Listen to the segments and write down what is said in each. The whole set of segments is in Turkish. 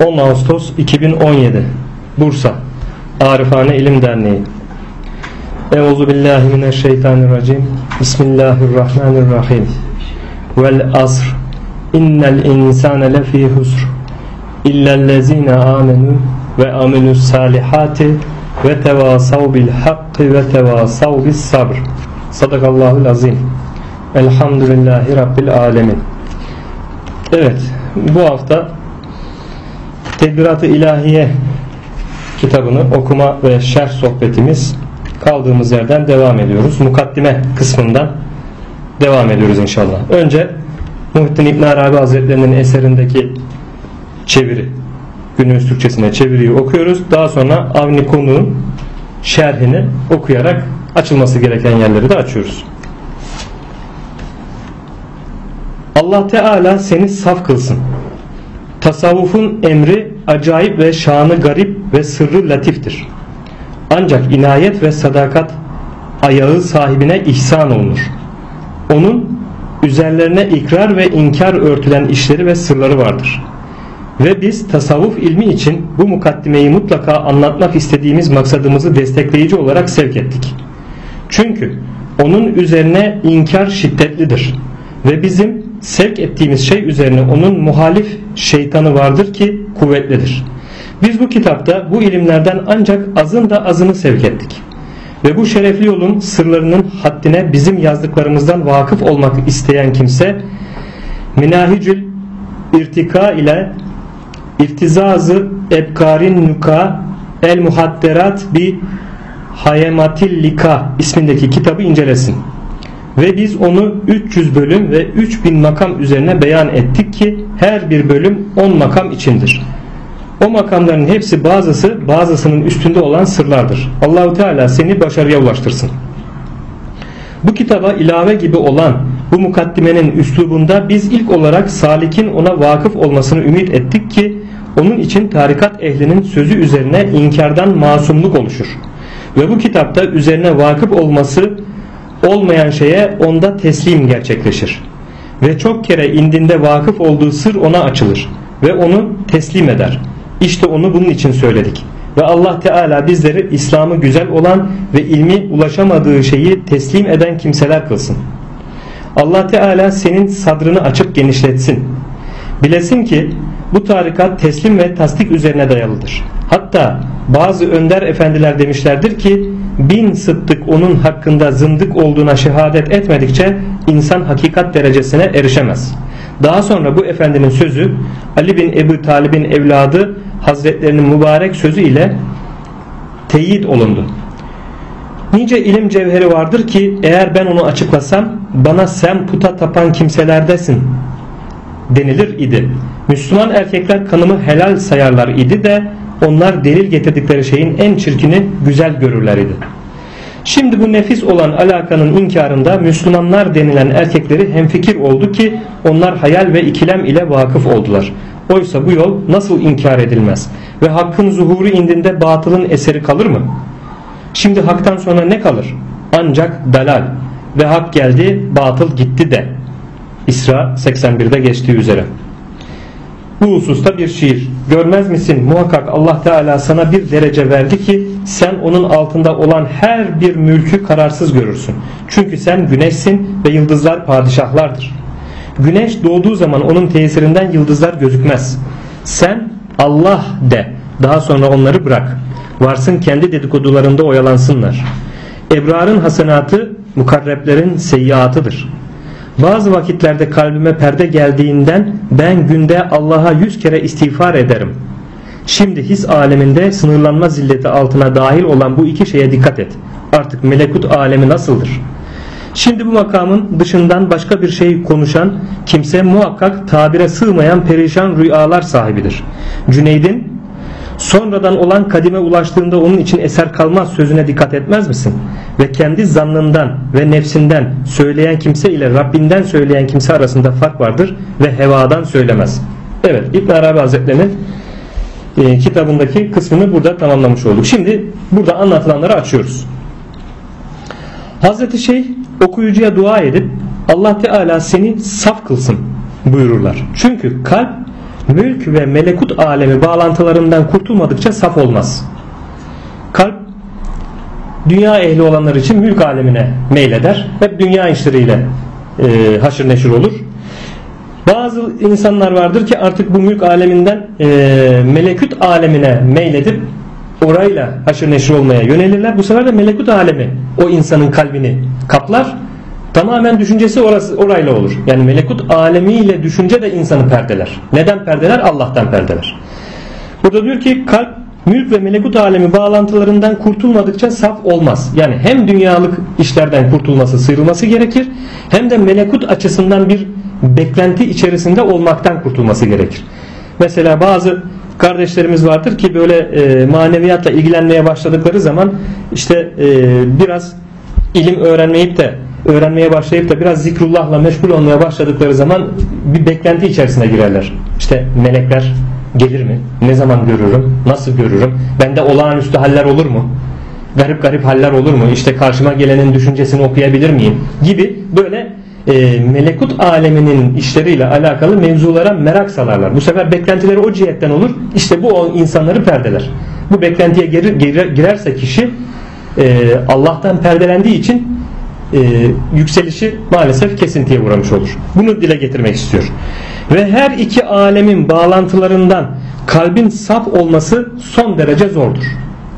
10 Ağustos 2017 Bursa Arifane İlim Derneği. Euzu billahi mineşşeytanirracim. Bismillahirrahmanirrahim. Vel asr. İnnel insane lefî husr. İllellezine amenu ve amilus salihati ve tevasav bil hakkı ve tevasav bis sabr. Sadakallahul azim Elhamdülillahi Rabbil alemin Evet bu hafta Tedbirat-ı İlahiye kitabını okuma ve şerh sohbetimiz kaldığımız yerden devam ediyoruz. Mukaddime kısmından devam ediyoruz inşallah. Önce Muhittin İbn Arabi Hazretlerinin eserindeki çeviri günümüz Türkçesine çeviriyi okuyoruz. Daha sonra Avni Konu'nun şerhini okuyarak açılması gereken yerleri de açıyoruz. Allah Teala seni saf kılsın. Tasavvufun emri acayip ve şanı garip ve sırrı latiftir. Ancak inayet ve sadakat ayağı sahibine ihsan olunur. Onun üzerlerine ikrar ve inkar örtülen işleri ve sırları vardır. Ve biz tasavvuf ilmi için bu mukaddimeyi mutlaka anlatmak istediğimiz maksadımızı destekleyici olarak sevk ettik. Çünkü onun üzerine inkar şiddetlidir. Ve bizim sevk ettiğimiz şey üzerine onun muhalif şeytanı vardır ki kuvvetlidir. Biz bu kitapta bu ilimlerden ancak azın da azını sevk ettik. Ve bu şerefli yolun sırlarının haddine bizim yazdıklarımızdan vakıf olmak isteyen kimse Minahicül irtika ile İftizazı Ebkarin Nuka El Muhadderat bi Hayematil Lika ismindeki kitabı incelesin. Ve biz onu 300 bölüm ve 3000 makam üzerine beyan ettik ki her bir bölüm 10 makam içindir. O makamların hepsi bazısı bazısının üstünde olan sırlardır. Allahu Teala seni başarıya ulaştırsın. Bu kitaba ilave gibi olan bu mukaddimenin üslubunda biz ilk olarak salikin ona vakıf olmasını ümit ettik ki onun için tarikat ehlinin sözü üzerine inkardan masumluk oluşur. Ve bu kitapta üzerine vakıf olması olmayan şeye onda teslim gerçekleşir. Ve çok kere indinde vakıf olduğu sır ona açılır ve onu teslim eder. İşte onu bunun için söyledik. Ve Allah Teala bizleri İslam'ı güzel olan ve ilmi ulaşamadığı şeyi teslim eden kimseler kılsın. Allah Teala senin sadrını açıp genişletsin. Bilesin ki bu tarikat teslim ve tasdik üzerine dayalıdır. Hatta bazı önder efendiler demişlerdir ki bin sıddık onun hakkında zındık olduğuna şehadet etmedikçe insan hakikat derecesine erişemez. Daha sonra bu efendinin sözü Ali bin Ebu Talib'in evladı Hazretlerinin mübarek sözü ile teyit olundu. Nice ilim cevheri vardır ki eğer ben onu açıklasam bana sen puta tapan kimselerdesin denilir idi. Müslüman erkekler kanımı helal sayarlar idi de onlar delil getirdikleri şeyin en çirkini güzel görürler idi. Şimdi bu nefis olan alakanın inkarında Müslümanlar denilen erkekleri hemfikir oldu ki onlar hayal ve ikilem ile vakıf oldular. Oysa bu yol nasıl inkar edilmez ve hakkın zuhuru indinde batılın eseri kalır mı? Şimdi haktan sonra ne kalır? Ancak dalal ve hak geldi batıl gitti de. İsra 81'de geçtiği üzere. Bu hususta bir şiir. Görmez misin muhakkak Allah Teala sana bir derece verdi ki sen onun altında olan her bir mülkü kararsız görürsün. Çünkü sen güneşsin ve yıldızlar padişahlardır. Güneş doğduğu zaman onun tesirinden yıldızlar gözükmez. Sen Allah de daha sonra onları bırak. Varsın kendi dedikodularında oyalansınlar. Ebrarın hasenatı mukarreplerin seyyiatıdır.'' Bazı vakitlerde kalbime perde geldiğinden ben günde Allah'a yüz kere istiğfar ederim. Şimdi his aleminde sınırlanma zilleti altına dahil olan bu iki şeye dikkat et. Artık melekut alemi nasıldır? Şimdi bu makamın dışından başka bir şey konuşan kimse muhakkak tabire sığmayan perişan rüyalar sahibidir. Cüneyd'in sonradan olan kadime ulaştığında onun için eser kalmaz sözüne dikkat etmez misin? Ve kendi zannından ve nefsinden söyleyen kimse ile Rabbinden söyleyen kimse arasında fark vardır ve hevadan söylemez. Evet İbn Arabi Hazretleri'nin e, kitabındaki kısmını burada tamamlamış olduk. Şimdi burada anlatılanları açıyoruz. Hazreti Şeyh okuyucuya dua edip Allah Teala seni saf kılsın buyururlar. Çünkü kalp mülk ve melekut alemi bağlantılarından kurtulmadıkça saf olmaz. Kalp dünya ehli olanlar için mülk alemine meyleder. Hep dünya işleriyle e, haşır neşir olur. Bazı insanlar vardır ki artık bu mülk aleminden e, melekut alemine meyledip orayla haşır neşir olmaya yönelirler. Bu sefer de melekut alemi o insanın kalbini kaplar. Tamamen düşüncesi orası orayla olur. Yani melekut alemiyle düşünce de insanı perdeler. Neden perdeler? Allah'tan perdeler. Burada diyor ki kalp mülk ve melekut alemi bağlantılarından kurtulmadıkça saf olmaz. Yani hem dünyalık işlerden kurtulması, sıyrılması gerekir hem de melekut açısından bir beklenti içerisinde olmaktan kurtulması gerekir. Mesela bazı kardeşlerimiz vardır ki böyle e, maneviyatla ilgilenmeye başladıkları zaman işte e, biraz ilim öğrenmeyip de öğrenmeye başlayıp da biraz zikrullahla meşgul olmaya başladıkları zaman bir beklenti içerisine girerler. İşte melekler gelir mi? Ne zaman görürüm? Nasıl görürüm? Bende olağanüstü haller olur mu? Garip garip haller olur mu? İşte karşıma gelenin düşüncesini okuyabilir miyim? Gibi böyle e, melekut aleminin işleriyle alakalı mevzulara merak salarlar. Bu sefer beklentileri o cihetten olur. İşte bu insanları perdeler. Bu beklentiye girer, girer, girerse kişi e, Allah'tan perdelendiği için e, yükselişi maalesef kesintiye uğramış olur. Bunu dile getirmek istiyor. Ve her iki alemin bağlantılarından kalbin saf olması son derece zordur.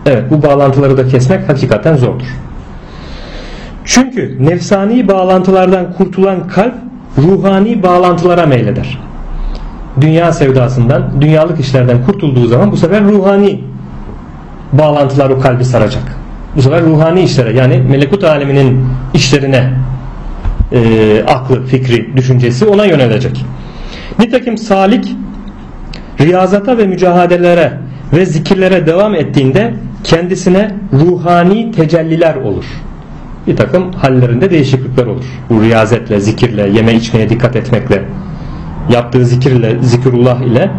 Evet bu bağlantıları da kesmek hakikaten zordur. Çünkü nefsani bağlantılardan kurtulan kalp ruhani bağlantılara meyleder. Dünya sevdasından, dünyalık işlerden kurtulduğu zaman bu sefer ruhani bağlantılar o kalbi saracak. Bu sefer ruhani işlere yani melekut aleminin işlerine e, aklı, fikri, düşüncesi ona yönelecek. Nitekim salik riyazata ve mücahadelere ve zikirlere devam ettiğinde kendisine ruhani tecelliler olur bir takım hallerinde değişiklikler olur. Bu riyazetle, zikirle, yeme içmeye dikkat etmekle, yaptığı zikirle, zikirullah ile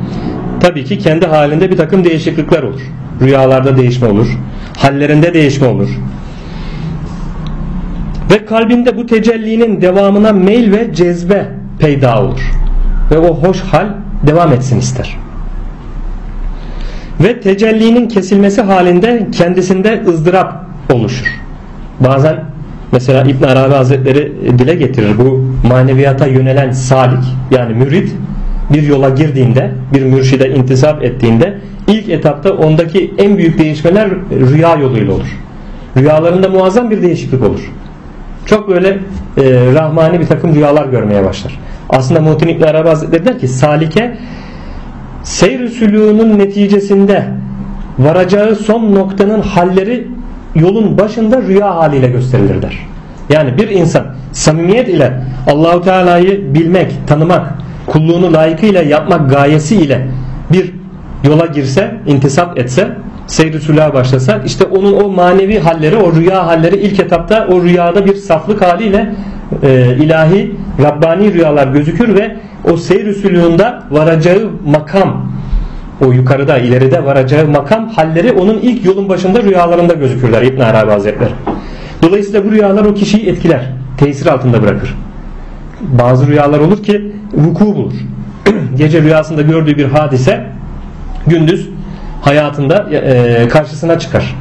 tabii ki kendi halinde bir takım değişiklikler olur. Rüyalarda değişme olur, hallerinde değişme olur. Ve kalbinde bu tecellinin devamına meyl ve cezbe peyda olur. Ve o hoş hal devam etsin ister. Ve tecellinin kesilmesi halinde kendisinde ızdırap oluşur. Bazen Mesela İbn Arabi Hazretleri dile getirir bu maneviyata yönelen salik yani mürid bir yola girdiğinde bir mürşide intisap ettiğinde ilk etapta ondaki en büyük değişmeler rüya yoluyla olur. Rüyalarında muazzam bir değişiklik olur. Çok böyle e, rahmani bir takım rüyalar görmeye başlar. Aslında Muhittin İbn Arabi Hazretleri der ki salike seyr sülûğünün neticesinde varacağı son noktanın halleri yolun başında rüya haliyle gösterilir der. Yani bir insan samimiyet ile Allahu Teala'yı bilmek, tanımak, kulluğunu layıkıyla yapmak gayesi ile bir yola girse, intisap etse, seyri sülâ başlasa işte onun o manevi halleri, o rüya halleri ilk etapta o rüyada bir saflık haliyle e, ilahi, Rabbani rüyalar gözükür ve o seyr sülûğunda varacağı makam o yukarıda ileride varacağı makam halleri onun ilk yolun başında rüyalarında gözükürler İbn Arabi Hazretleri. Dolayısıyla bu rüyalar o kişiyi etkiler. Tesir altında bırakır. Bazı rüyalar olur ki vuku bulur. Gece rüyasında gördüğü bir hadise gündüz hayatında e, karşısına çıkar.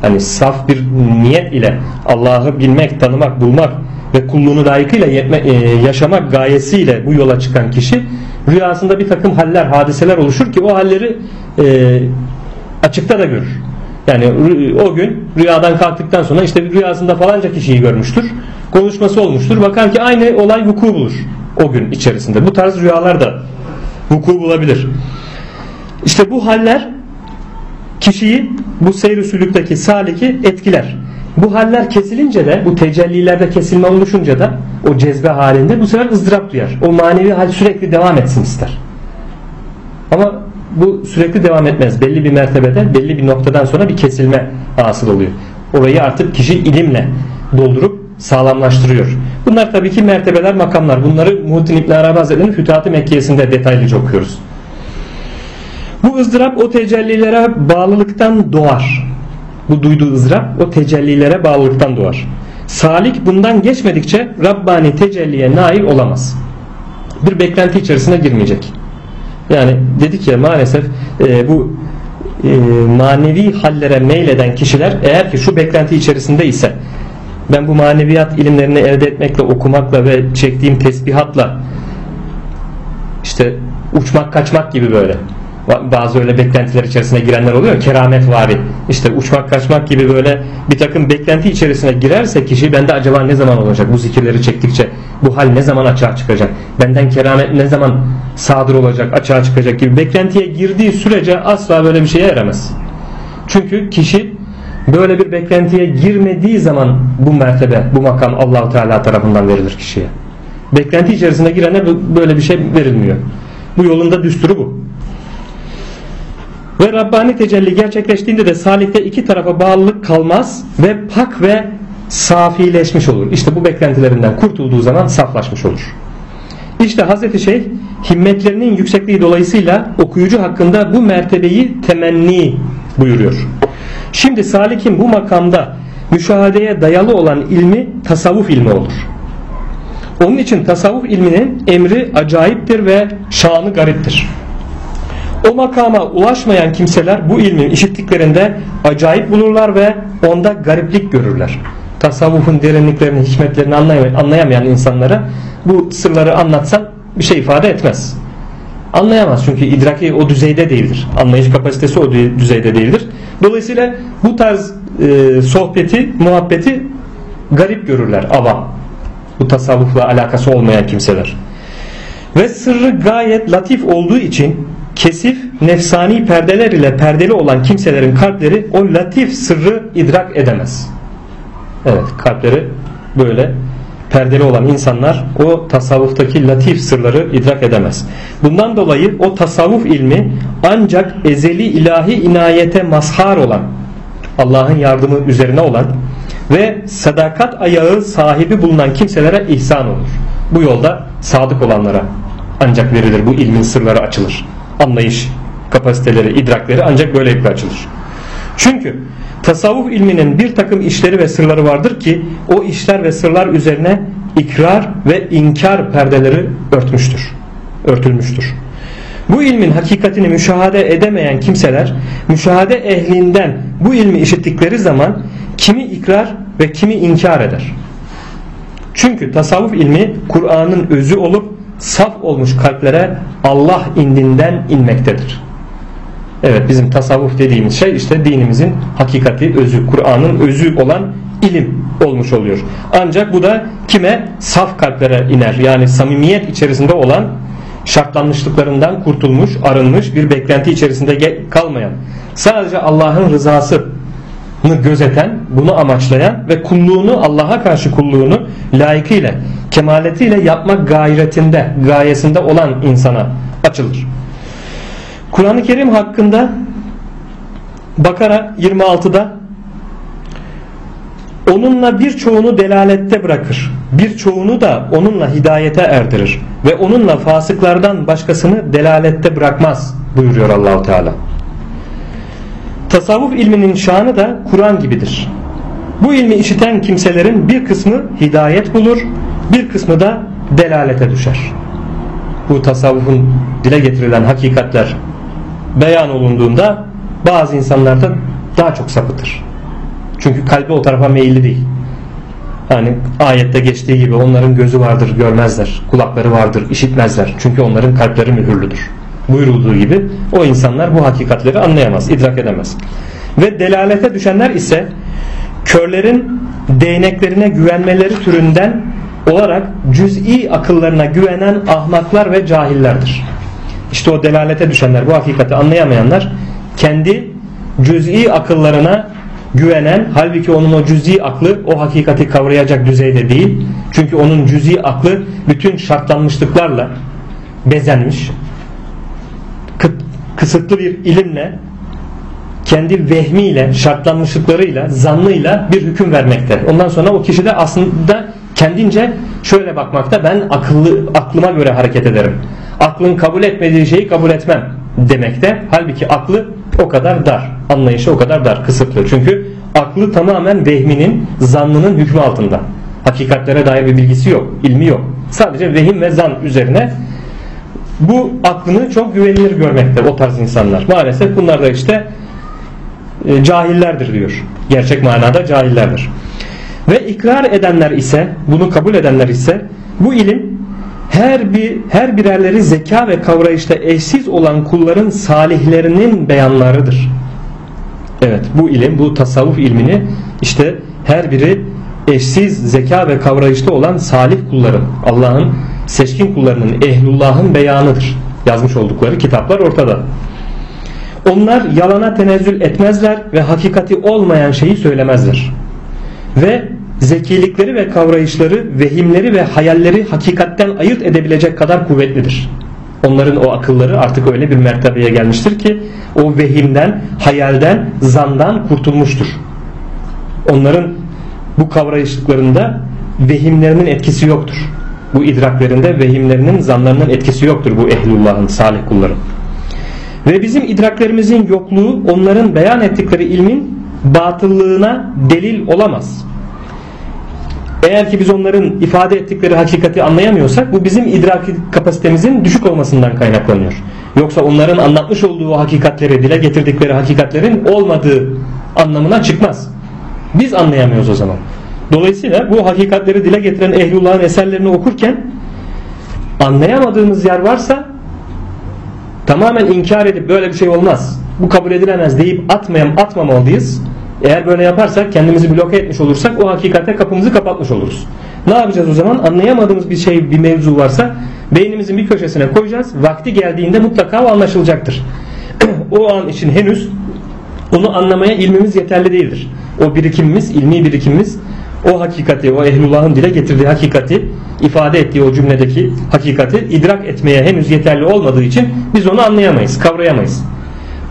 Hani saf bir niyet ile Allah'ı bilmek, tanımak, bulmak ve kulluğunu layıkıyla e, yaşamak gayesiyle bu yola çıkan kişi rüyasında bir takım haller, hadiseler oluşur ki o halleri e, açıkta da görür. Yani o gün rüyadan kalktıktan sonra işte rüyasında falanca kişiyi görmüştür. Konuşması olmuştur. Bakar ki aynı olay vuku bulur o gün içerisinde. Bu tarz rüyalar da vuku bulabilir. İşte bu haller kişiyi bu seyr sülükteki saliki etkiler. Bu haller kesilince de bu tecellilerde kesilme oluşunca da o cezbe halinde bu sefer ızdırap duyar. O manevi hal sürekli devam etsin ister. Ama bu sürekli devam etmez. Belli bir mertebede, belli bir noktadan sonra bir kesilme hasıl oluyor. Orayı artık kişi ilimle doldurup sağlamlaştırıyor. Bunlar tabii ki mertebeler, makamlar. Bunları Muhittin İbn Arabi Hazretleri'nin Fütuhat-ı Mekkiyesinde detaylıca okuyoruz. Bu ızdırap o tecellilere bağlılıktan doğar. Bu duyduğu ızdırap o tecellilere bağlılıktan doğar. Salik bundan geçmedikçe Rabbani tecelliye nail olamaz. Bir beklenti içerisine girmeyecek. Yani dedik ya maalesef e, bu e, manevi hallere meyleden kişiler eğer ki şu beklenti içerisinde ise ben bu maneviyat ilimlerini elde etmekle okumakla ve çektiğim tesbihatla işte uçmak kaçmak gibi böyle. Bazı öyle beklentiler içerisine girenler oluyor keramet vari. İşte uçmak kaçmak gibi böyle bir takım beklenti içerisine girerse kişi bende acaba ne zaman olacak? Bu zikirleri çektikçe bu hal ne zaman açığa çıkacak? Benden keramet ne zaman sadır olacak açığa çıkacak gibi beklentiye girdiği sürece asla böyle bir şeye eremez çünkü kişi böyle bir beklentiye girmediği zaman bu mertebe bu makam Allahu Teala tarafından verilir kişiye beklenti içerisine girene böyle bir şey verilmiyor bu yolunda düsturu bu ve Rabbani tecelli gerçekleştiğinde de salihte iki tarafa bağlılık kalmaz ve pak ve safileşmiş olur. İşte bu beklentilerinden kurtulduğu zaman saflaşmış olur. İşte Hazreti Şeyh himmetlerinin yüksekliği dolayısıyla okuyucu hakkında bu mertebeyi temenni buyuruyor. Şimdi salikin bu makamda müşahadeye dayalı olan ilmi tasavvuf ilmi olur. Onun için tasavvuf ilminin emri acayiptir ve şanı gariptir. O makama ulaşmayan kimseler bu ilmi işittiklerinde acayip bulurlar ve onda gariplik görürler. Tasavvufun derinliklerini, hikmetlerini anlayamayan insanlara bu sırları anlatsan bir şey ifade etmez. Anlayamaz çünkü idraki o düzeyde değildir. Anlayış kapasitesi o düzeyde değildir. Dolayısıyla bu tarz e, sohbeti, muhabbeti garip görürler avam. Bu tasavvufla alakası olmayan kimseler. Ve sırrı gayet latif olduğu için kesif nefsani perdeler ile perdeli olan kimselerin kalpleri o latif sırrı idrak edemez. Evet kalpleri böyle perdeli olan insanlar o tasavvuftaki latif sırları idrak edemez. Bundan dolayı o tasavvuf ilmi ancak ezeli ilahi inayete mazhar olan Allah'ın yardımı üzerine olan ve sadakat ayağı sahibi bulunan kimselere ihsan olur. Bu yolda sadık olanlara ancak verilir bu ilmin sırları açılır anlayış kapasiteleri, idrakleri ancak böylelikle açılır. Çünkü tasavvuf ilminin bir takım işleri ve sırları vardır ki o işler ve sırlar üzerine ikrar ve inkar perdeleri örtmüştür. Örtülmüştür. Bu ilmin hakikatini müşahede edemeyen kimseler müşahede ehlinden bu ilmi işittikleri zaman kimi ikrar ve kimi inkar eder. Çünkü tasavvuf ilmi Kur'an'ın özü olup saf olmuş kalplere Allah indinden inmektedir. Evet bizim tasavvuf dediğimiz şey işte dinimizin hakikati, özü, Kur'an'ın özü olan ilim olmuş oluyor. Ancak bu da kime? Saf kalplere iner. Yani samimiyet içerisinde olan şartlanmışlıklarından kurtulmuş, arınmış bir beklenti içerisinde kalmayan, sadece Allah'ın rızası gözeten, bunu amaçlayan ve kulluğunu Allah'a karşı kulluğunu layıkıyla, kemaletiyle yapmak gayretinde, gayesinde olan insana açılır. Kur'an-ı Kerim hakkında Bakara 26'da onunla birçoğunu delalette bırakır. Birçoğunu da onunla hidayete erdirir ve onunla fasıklardan başkasını delalette bırakmaz buyuruyor Allahu Teala. Tasavvuf ilminin şanı da Kur'an gibidir. Bu ilmi işiten kimselerin bir kısmı hidayet bulur, bir kısmı da delalete düşer. Bu tasavvufun dile getirilen hakikatler beyan olunduğunda bazı insanlarda daha çok sapıtır. Çünkü kalbi o tarafa meyilli değil. Hani ayette geçtiği gibi onların gözü vardır görmezler, kulakları vardır işitmezler. Çünkü onların kalpleri mühürlüdür buyurulduğu gibi o insanlar bu hakikatleri anlayamaz, idrak edemez. Ve delalete düşenler ise körlerin değneklerine güvenmeleri türünden olarak cüz'i akıllarına güvenen ahmaklar ve cahillerdir. İşte o delalete düşenler, bu hakikati anlayamayanlar kendi cüz'i akıllarına güvenen halbuki onun o cüz'i aklı o hakikati kavrayacak düzeyde değil. Çünkü onun cüz'i aklı bütün şartlanmışlıklarla bezenmiş kısıtlı bir ilimle kendi vehmiyle, şartlanmışlıklarıyla, zannıyla bir hüküm vermekte. Ondan sonra o kişi de aslında kendince şöyle bakmakta ben akıllı aklıma göre hareket ederim. Aklın kabul etmediği şeyi kabul etmem demekte. Halbuki aklı o kadar dar. Anlayışı o kadar dar, kısıtlı. Çünkü aklı tamamen vehminin, zannının hükmü altında. Hakikatlere dair bir bilgisi yok, ilmi yok. Sadece vehim ve zan üzerine bu aklını çok güvenilir görmekte o tarz insanlar. Maalesef bunlar da işte e, cahillerdir diyor. Gerçek manada cahillerdir. Ve ikrar edenler ise, bunu kabul edenler ise bu ilim her bir her birerleri zeka ve kavrayışta eşsiz olan kulların salihlerinin beyanlarıdır. Evet bu ilim bu tasavvuf ilmini işte her biri eşsiz zeka ve kavrayışta olan salih kulların Allah'ın seçkin kullarının ehlullahın beyanıdır. Yazmış oldukları kitaplar ortada. Onlar yalana tenezzül etmezler ve hakikati olmayan şeyi söylemezler. Ve zekilikleri ve kavrayışları, vehimleri ve hayalleri hakikatten ayırt edebilecek kadar kuvvetlidir. Onların o akılları artık öyle bir mertebeye gelmiştir ki o vehimden, hayalden, zandan kurtulmuştur. Onların bu kavrayışlarında vehimlerinin etkisi yoktur. Bu idraklerinde vehimlerinin, zanlarının etkisi yoktur bu ehlullahın, salih kulların. Ve bizim idraklerimizin yokluğu onların beyan ettikleri ilmin batıllığına delil olamaz. Eğer ki biz onların ifade ettikleri hakikati anlayamıyorsak bu bizim idrak kapasitemizin düşük olmasından kaynaklanıyor. Yoksa onların anlatmış olduğu hakikatleri, dile getirdikleri hakikatlerin olmadığı anlamına çıkmaz. Biz anlayamıyoruz o zaman. Dolayısıyla bu hakikatleri dile getiren ehlullahın eserlerini okurken anlayamadığımız yer varsa tamamen inkar edip böyle bir şey olmaz. Bu kabul edilemez deyip atmayam atmamalıyız. Eğer böyle yaparsak kendimizi bloke etmiş olursak o hakikate kapımızı kapatmış oluruz. Ne yapacağız o zaman? Anlayamadığımız bir şey, bir mevzu varsa beynimizin bir köşesine koyacağız. Vakti geldiğinde mutlaka o anlaşılacaktır. o an için henüz onu anlamaya ilmimiz yeterli değildir. O birikimimiz, ilmi birikimimiz o hakikati, o ehlullahın dile getirdiği hakikati, ifade ettiği o cümledeki hakikati idrak etmeye henüz yeterli olmadığı için biz onu anlayamayız, kavrayamayız.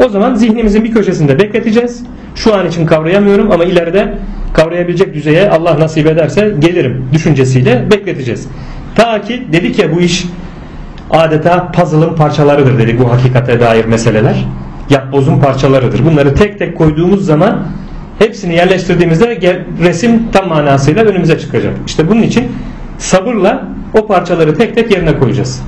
O zaman zihnimizin bir köşesinde bekleteceğiz. Şu an için kavrayamıyorum ama ileride kavrayabilecek düzeye Allah nasip ederse gelirim düşüncesiyle bekleteceğiz. Ta ki dedik ya bu iş adeta puzzle'ın parçalarıdır dedik bu hakikate dair meseleler. Yapbozun parçalarıdır. Bunları tek tek koyduğumuz zaman hepsini yerleştirdiğimizde resim tam manasıyla önümüze çıkacak. İşte bunun için sabırla o parçaları tek tek yerine koyacağız.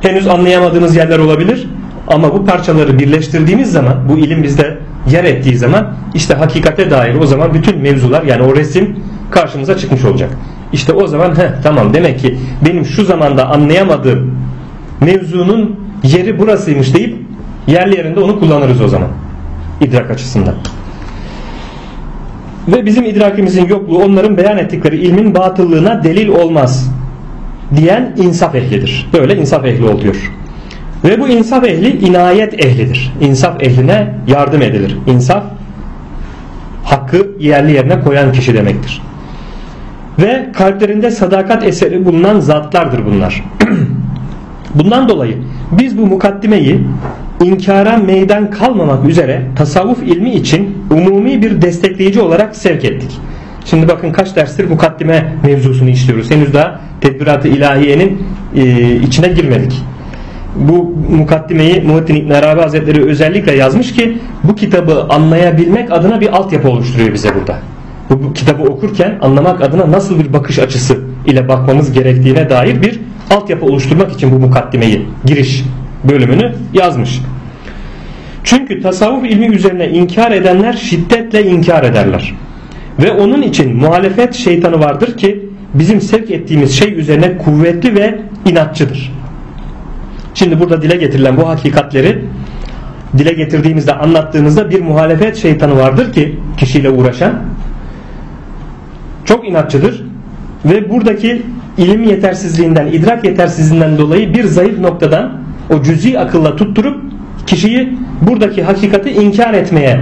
Henüz anlayamadığımız yerler olabilir ama bu parçaları birleştirdiğimiz zaman bu ilim bizde yer ettiği zaman işte hakikate dair o zaman bütün mevzular yani o resim karşımıza çıkmış olacak. İşte o zaman he tamam demek ki benim şu zamanda anlayamadığım mevzunun yeri burasıymış deyip yerli yerinde onu kullanırız o zaman idrak açısından. Ve bizim idrakimizin yokluğu onların beyan ettikleri ilmin batıllığına delil olmaz diyen insaf ehlidir. Böyle insaf ehli oluyor. Ve bu insaf ehli inayet ehlidir. İnsaf ehline yardım edilir. İnsaf hakkı yerli yerine koyan kişi demektir. Ve kalplerinde sadakat eseri bulunan zatlardır bunlar. Bundan dolayı biz bu mukaddimeyi inkara meydan kalmamak üzere tasavvuf ilmi için umumi bir destekleyici olarak sevk ettik. Şimdi bakın kaç derstir mukaddime mevzusunu işliyoruz. Henüz daha tedbirat-ı ilahiyenin içine girmedik bu mukaddimeyi Muhittin İbn Arabi Hazretleri özellikle yazmış ki bu kitabı anlayabilmek adına bir altyapı oluşturuyor bize burada. Bu, bu kitabı okurken anlamak adına nasıl bir bakış açısı ile bakmamız gerektiğine dair bir altyapı oluşturmak için bu mukaddimeyi giriş bölümünü yazmış. Çünkü tasavvuf ilmi üzerine inkar edenler şiddetle inkar ederler. Ve onun için muhalefet şeytanı vardır ki bizim sevk ettiğimiz şey üzerine kuvvetli ve inatçıdır. Şimdi burada dile getirilen bu hakikatleri dile getirdiğimizde anlattığımızda bir muhalefet şeytanı vardır ki kişiyle uğraşan çok inatçıdır ve buradaki ilim yetersizliğinden, idrak yetersizliğinden dolayı bir zayıf noktadan o cüzi akılla tutturup kişiyi buradaki hakikati inkar etmeye,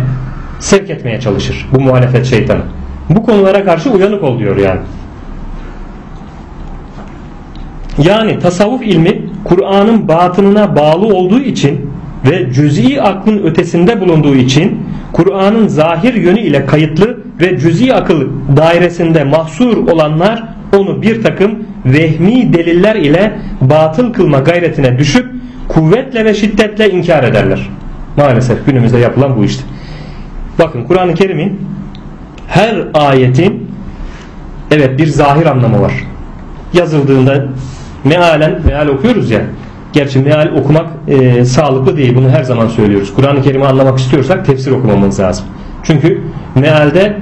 sevk etmeye çalışır bu muhalefet şeytanı. Bu konulara karşı uyanık ol diyor yani. Yani tasavvuf ilmi Kur'an'ın batınına bağlı olduğu için ve cüz'i aklın ötesinde bulunduğu için Kur'an'ın zahir yönü ile kayıtlı ve cüz'i akıl dairesinde mahsur olanlar onu bir takım vehmi deliller ile batıl kılma gayretine düşüp kuvvetle ve şiddetle inkar ederler. Maalesef günümüzde yapılan bu işte. Bakın Kur'an-ı Kerim'in her ayetin evet bir zahir anlamı var. Yazıldığında mealen meal okuyoruz ya Gerçi meal okumak e, sağlıklı değil. Bunu her zaman söylüyoruz. Kur'an-ı Kerim'i anlamak istiyorsak tefsir okumamız lazım. Çünkü mealde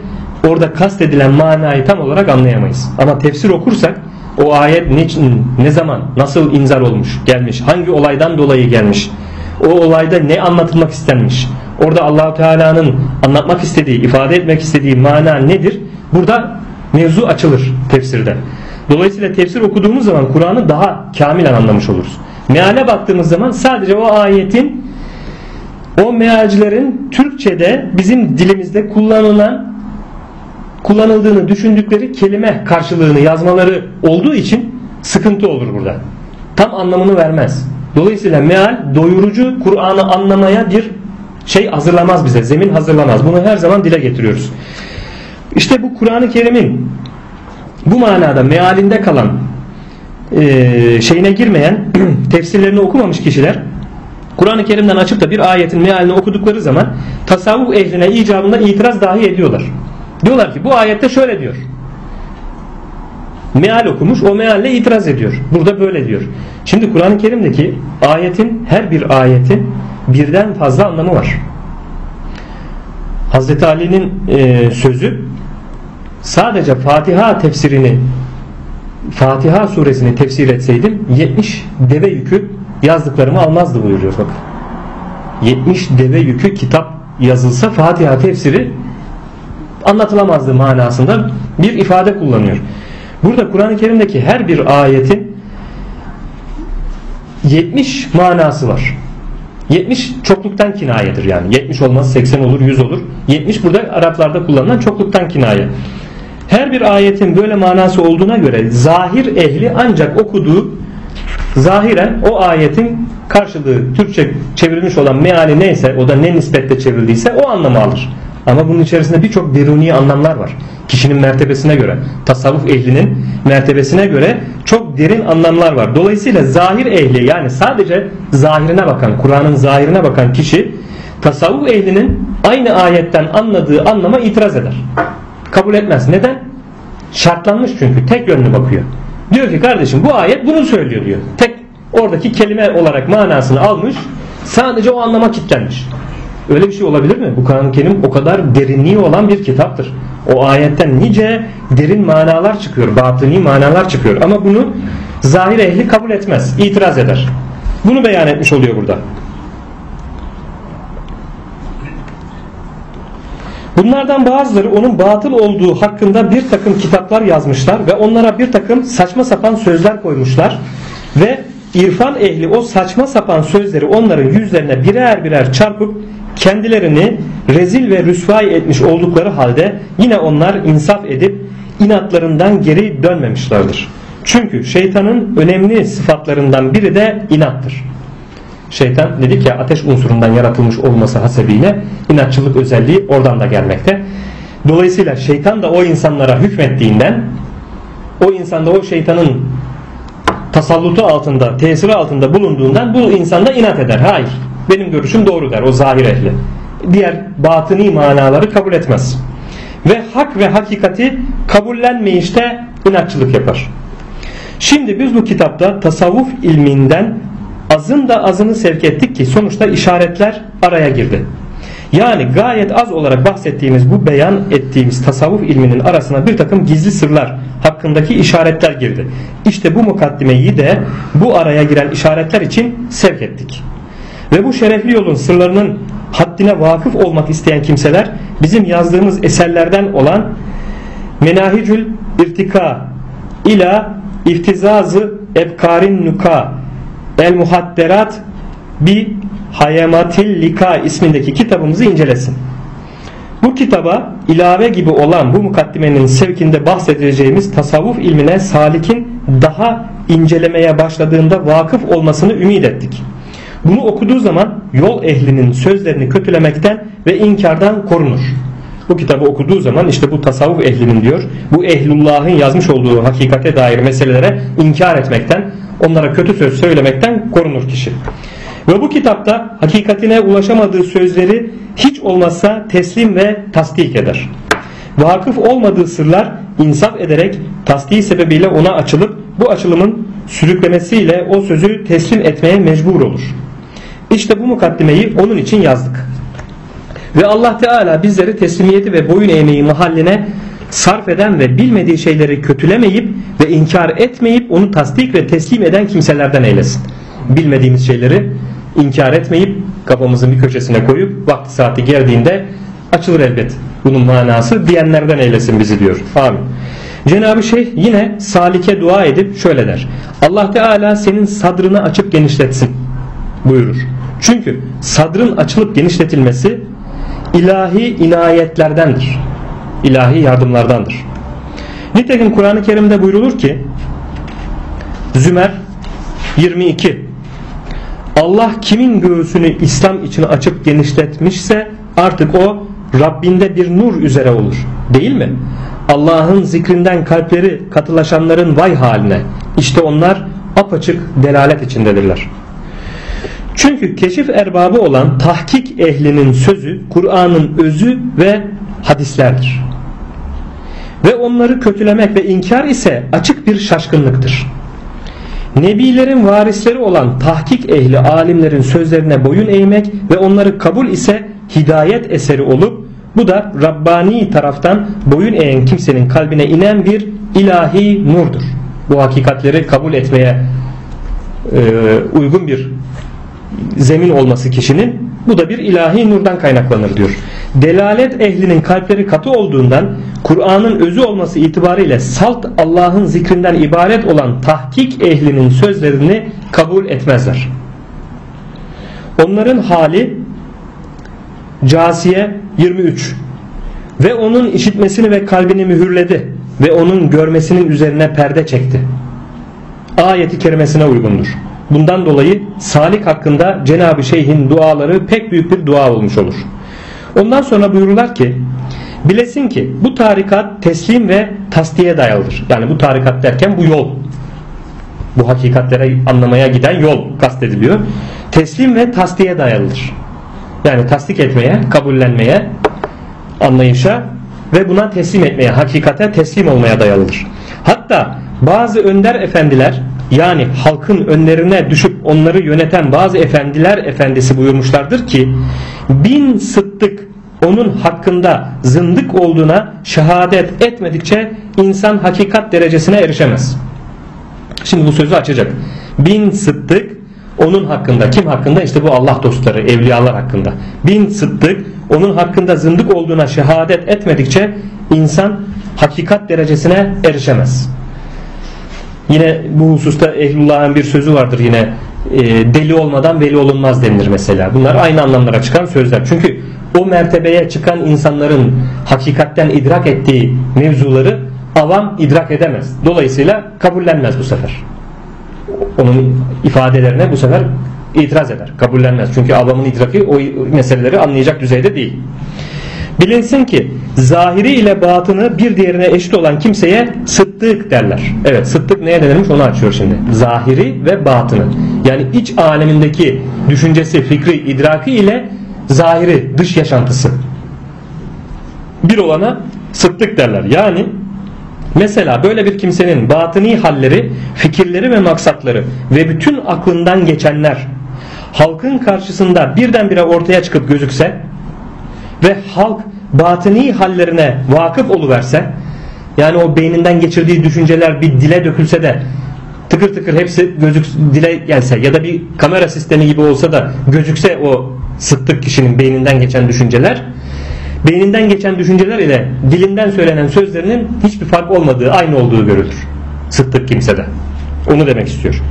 orada kastedilen manayı tam olarak anlayamayız. Ama tefsir okursak o ayet niçin, ne zaman, nasıl inzar olmuş, gelmiş, hangi olaydan dolayı gelmiş, o olayda ne anlatılmak istenmiş, orada Allahu Teala'nın anlatmak istediği, ifade etmek istediği mana nedir? Burada mevzu açılır tefsirde. Dolayısıyla tefsir okuduğumuz zaman Kur'an'ı daha kamilen anlamış oluruz. Meale baktığımız zaman sadece o ayetin o mealcilerin Türkçe'de bizim dilimizde kullanılan kullanıldığını düşündükleri kelime karşılığını yazmaları olduğu için sıkıntı olur burada. Tam anlamını vermez. Dolayısıyla meal doyurucu Kur'an'ı anlamaya bir şey hazırlamaz bize. Zemin hazırlamaz. Bunu her zaman dile getiriyoruz. İşte bu Kur'an-ı Kerim'in bu manada mealinde kalan e, şeyine girmeyen tefsirlerini okumamış kişiler Kur'an-ı Kerim'den açıp da bir ayetin mealini okudukları zaman tasavvuf ehline icabında itiraz dahi ediyorlar. Diyorlar ki bu ayette şöyle diyor. Meal okumuş o mealle itiraz ediyor. Burada böyle diyor. Şimdi Kur'an-ı Kerim'deki ayetin her bir ayetin birden fazla anlamı var. Hazreti Ali'nin e, sözü sadece Fatiha tefsirini Fatiha suresini tefsir etseydim 70 deve yükü yazdıklarımı almazdı buyuruyor bakın. 70 deve yükü kitap yazılsa Fatiha tefsiri anlatılamazdı manasında bir ifade kullanıyor. Burada Kur'an-ı Kerim'deki her bir ayetin 70 manası var. 70 çokluktan kinayedir yani. 70 olmaz 80 olur 100 olur. 70 burada Araplarda kullanılan çokluktan kinaye. Her bir ayetin böyle manası olduğuna göre zahir ehli ancak okuduğu zahiren o ayetin karşılığı Türkçe çevrilmiş olan meali neyse o da ne nispette çevrildiyse o anlamı alır. Ama bunun içerisinde birçok deruni anlamlar var. Kişinin mertebesine göre, tasavvuf ehlinin mertebesine göre çok derin anlamlar var. Dolayısıyla zahir ehli yani sadece zahirine bakan, Kur'an'ın zahirine bakan kişi tasavvuf ehlinin aynı ayetten anladığı anlama itiraz eder. Kabul etmez. Neden? Şartlanmış çünkü. Tek yönlü bakıyor. Diyor ki kardeşim bu ayet bunu söylüyor diyor. Tek oradaki kelime olarak manasını almış. Sadece o anlama kilitlenmiş. Öyle bir şey olabilir mi? Bu Kur'an-ı Kerim o kadar derinliği olan bir kitaptır. O ayetten nice derin manalar çıkıyor, batıni manalar çıkıyor. Ama bunu zahir ehli kabul etmez, itiraz eder. Bunu beyan etmiş oluyor burada. Bunlardan bazıları onun batıl olduğu hakkında bir takım kitaplar yazmışlar ve onlara bir takım saçma sapan sözler koymuşlar ve irfan ehli o saçma sapan sözleri onların yüzlerine birer birer çarpıp kendilerini rezil ve rüsvay etmiş oldukları halde yine onlar insaf edip inatlarından geri dönmemişlerdir. Çünkü şeytanın önemli sıfatlarından biri de inattır. Şeytan dedik ya ateş unsurundan yaratılmış olması hasebiyle inatçılık özelliği oradan da gelmekte. Dolayısıyla şeytan da o insanlara hükmettiğinden o insanda o şeytanın tasallutu altında, tesiri altında bulunduğundan bu insanda inat eder. Hayır. Benim görüşüm doğru der o zahir ehli. Diğer batıni manaları kabul etmez. Ve hak ve hakikati kabullenmeyişte inatçılık yapar. Şimdi biz bu kitapta tasavvuf ilminden azın da azını sevk ettik ki sonuçta işaretler araya girdi. Yani gayet az olarak bahsettiğimiz bu beyan ettiğimiz tasavvuf ilminin arasına bir takım gizli sırlar hakkındaki işaretler girdi. İşte bu mukaddimeyi de bu araya giren işaretler için sevk ettik. Ve bu şerefli yolun sırlarının haddine vakıf olmak isteyen kimseler bizim yazdığımız eserlerden olan Menahicül İrtika ila İftizazı Ebkarin Nuka El Muhadderat bi Hayematil Lika ismindeki kitabımızı incelesin. Bu kitaba ilave gibi olan bu mukaddimenin sevkinde bahsedeceğimiz tasavvuf ilmine salikin daha incelemeye başladığında vakıf olmasını ümit ettik. Bunu okuduğu zaman yol ehlinin sözlerini kötülemekten ve inkardan korunur. Bu kitabı okuduğu zaman işte bu tasavvuf ehlinin diyor bu ehlullahın yazmış olduğu hakikate dair meselelere inkar etmekten onlara kötü söz söylemekten korunur kişi. Ve bu kitapta hakikatine ulaşamadığı sözleri hiç olmazsa teslim ve tasdik eder. Vakıf olmadığı sırlar insaf ederek tasdiği sebebiyle ona açılıp bu açılımın sürüklemesiyle o sözü teslim etmeye mecbur olur. İşte bu mukaddimeyi onun için yazdık. Ve Allah Teala bizleri teslimiyeti ve boyun eğmeyi mahalline sarf eden ve bilmediği şeyleri kötülemeyip ve inkar etmeyip onu tasdik ve teslim eden kimselerden eylesin. Bilmediğimiz şeyleri inkar etmeyip kafamızın bir köşesine koyup vakti saati geldiğinde açılır elbet bunun manası diyenlerden eylesin bizi diyor. Amin. Cenab-ı Şeyh yine salike dua edip şöyle der. Allah Teala senin sadrını açıp genişletsin buyurur. Çünkü sadrın açılıp genişletilmesi ilahi inayetlerdendir. İlahi yardımlardandır. Nitekim Kur'an-ı Kerim'de buyrulur ki Zümer 22 Allah kimin göğsünü İslam için açıp genişletmişse artık o Rabbinde bir nur üzere olur. Değil mi? Allah'ın zikrinden kalpleri katılaşanların vay haline. İşte onlar apaçık delalet içindedirler. Çünkü keşif erbabı olan tahkik ehlinin sözü Kur'an'ın özü ve hadislerdir. Ve onları kötülemek ve inkar ise açık bir şaşkınlıktır. Nebilerin varisleri olan tahkik ehli alimlerin sözlerine boyun eğmek ve onları kabul ise hidayet eseri olup bu da Rabbani taraftan boyun eğen kimsenin kalbine inen bir ilahi nurdur. Bu hakikatleri kabul etmeye e, uygun bir zemin olması kişinin bu da bir ilahi nurdan kaynaklanır diyor. Delalet ehlinin kalpleri katı olduğundan Kur'an'ın özü olması itibariyle salt Allah'ın zikrinden ibaret olan tahkik ehlinin sözlerini kabul etmezler. Onların hali Casiye 23 ve onun işitmesini ve kalbini mühürledi ve onun görmesinin üzerine perde çekti. Ayeti kerimesine uygundur. Bundan dolayı Salik hakkında Cenab-ı Şeyh'in duaları pek büyük bir dua olmuş olur. Ondan sonra buyururlar ki bilesin ki bu tarikat teslim ve tasdiye dayalıdır. Yani bu tarikat derken bu yol. Bu hakikatlere anlamaya giden yol kastediliyor. Teslim ve tasdiye dayalıdır. Yani tasdik etmeye, kabullenmeye, anlayışa ve buna teslim etmeye, hakikate teslim olmaya dayalıdır. Hatta bazı önder efendiler yani halkın önlerine düşüp onları yöneten bazı efendiler efendisi buyurmuşlardır ki bin sıddık onun hakkında zındık olduğuna şehadet etmedikçe insan hakikat derecesine erişemez. Şimdi bu sözü açacak. Bin sıddık onun hakkında kim hakkında işte bu Allah dostları evliyalar hakkında bin sıddık onun hakkında zındık olduğuna şehadet etmedikçe insan hakikat derecesine erişemez. Yine bu hususta Ehlullah'ın bir sözü vardır yine e, deli olmadan veli olunmaz denilir mesela. Bunlar aynı anlamlara çıkan sözler. Çünkü o mertebeye çıkan insanların hakikatten idrak ettiği mevzuları avam idrak edemez. Dolayısıyla kabullenmez bu sefer. Onun ifadelerine bu sefer itiraz eder. Kabullenmez. Çünkü avamın idraki o meseleleri anlayacak düzeyde değil. Bilinsin ki zahiri ile batını bir diğerine eşit olan kimseye sıddık derler. Evet sıddık neye denilmiş onu açıyor şimdi. Zahiri ve batını. Yani iç alemindeki düşüncesi, fikri, idraki ile zahiri, dış yaşantısı. Bir olana sıddık derler. Yani Mesela böyle bir kimsenin batıni halleri, fikirleri ve maksatları ve bütün aklından geçenler halkın karşısında birdenbire ortaya çıkıp gözükse ve halk batıni hallerine vakıf oluverse yani o beyninden geçirdiği düşünceler bir dile dökülse de tıkır tıkır hepsi gözük dile gelse ya da bir kamera sistemi gibi olsa da gözükse o sıktık kişinin beyninden geçen düşünceler beyninden geçen düşünceler ile dilinden söylenen sözlerinin hiçbir fark olmadığı aynı olduğu görülür. Sıktık kimsede. Onu demek istiyor.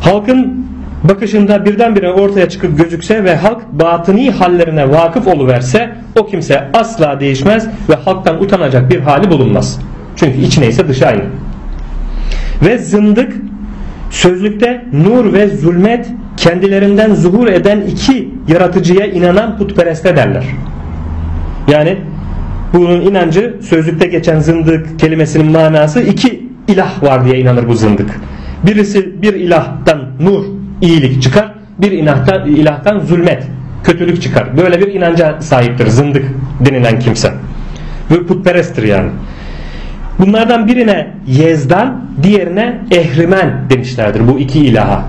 Halkın bakışında birdenbire ortaya çıkıp gözükse ve halk batıni hallerine vakıf oluverse o kimse asla değişmez ve halktan utanacak bir hali bulunmaz. Çünkü iç neyse dışı aynı. Ve zındık sözlükte nur ve zulmet kendilerinden zuhur eden iki yaratıcıya inanan putpereste derler. Yani bunun inancı sözlükte geçen zındık kelimesinin manası iki ilah var diye inanır bu zındık. Birisi bir ilahtan nur, iyilik çıkar. Bir ilahtan, ilahtan zulmet, kötülük çıkar. Böyle bir inanca sahiptir zındık denilen kimse. Ve putperesttir yani. Bunlardan birine Yezdan, diğerine Ehrimen demişlerdir bu iki ilaha.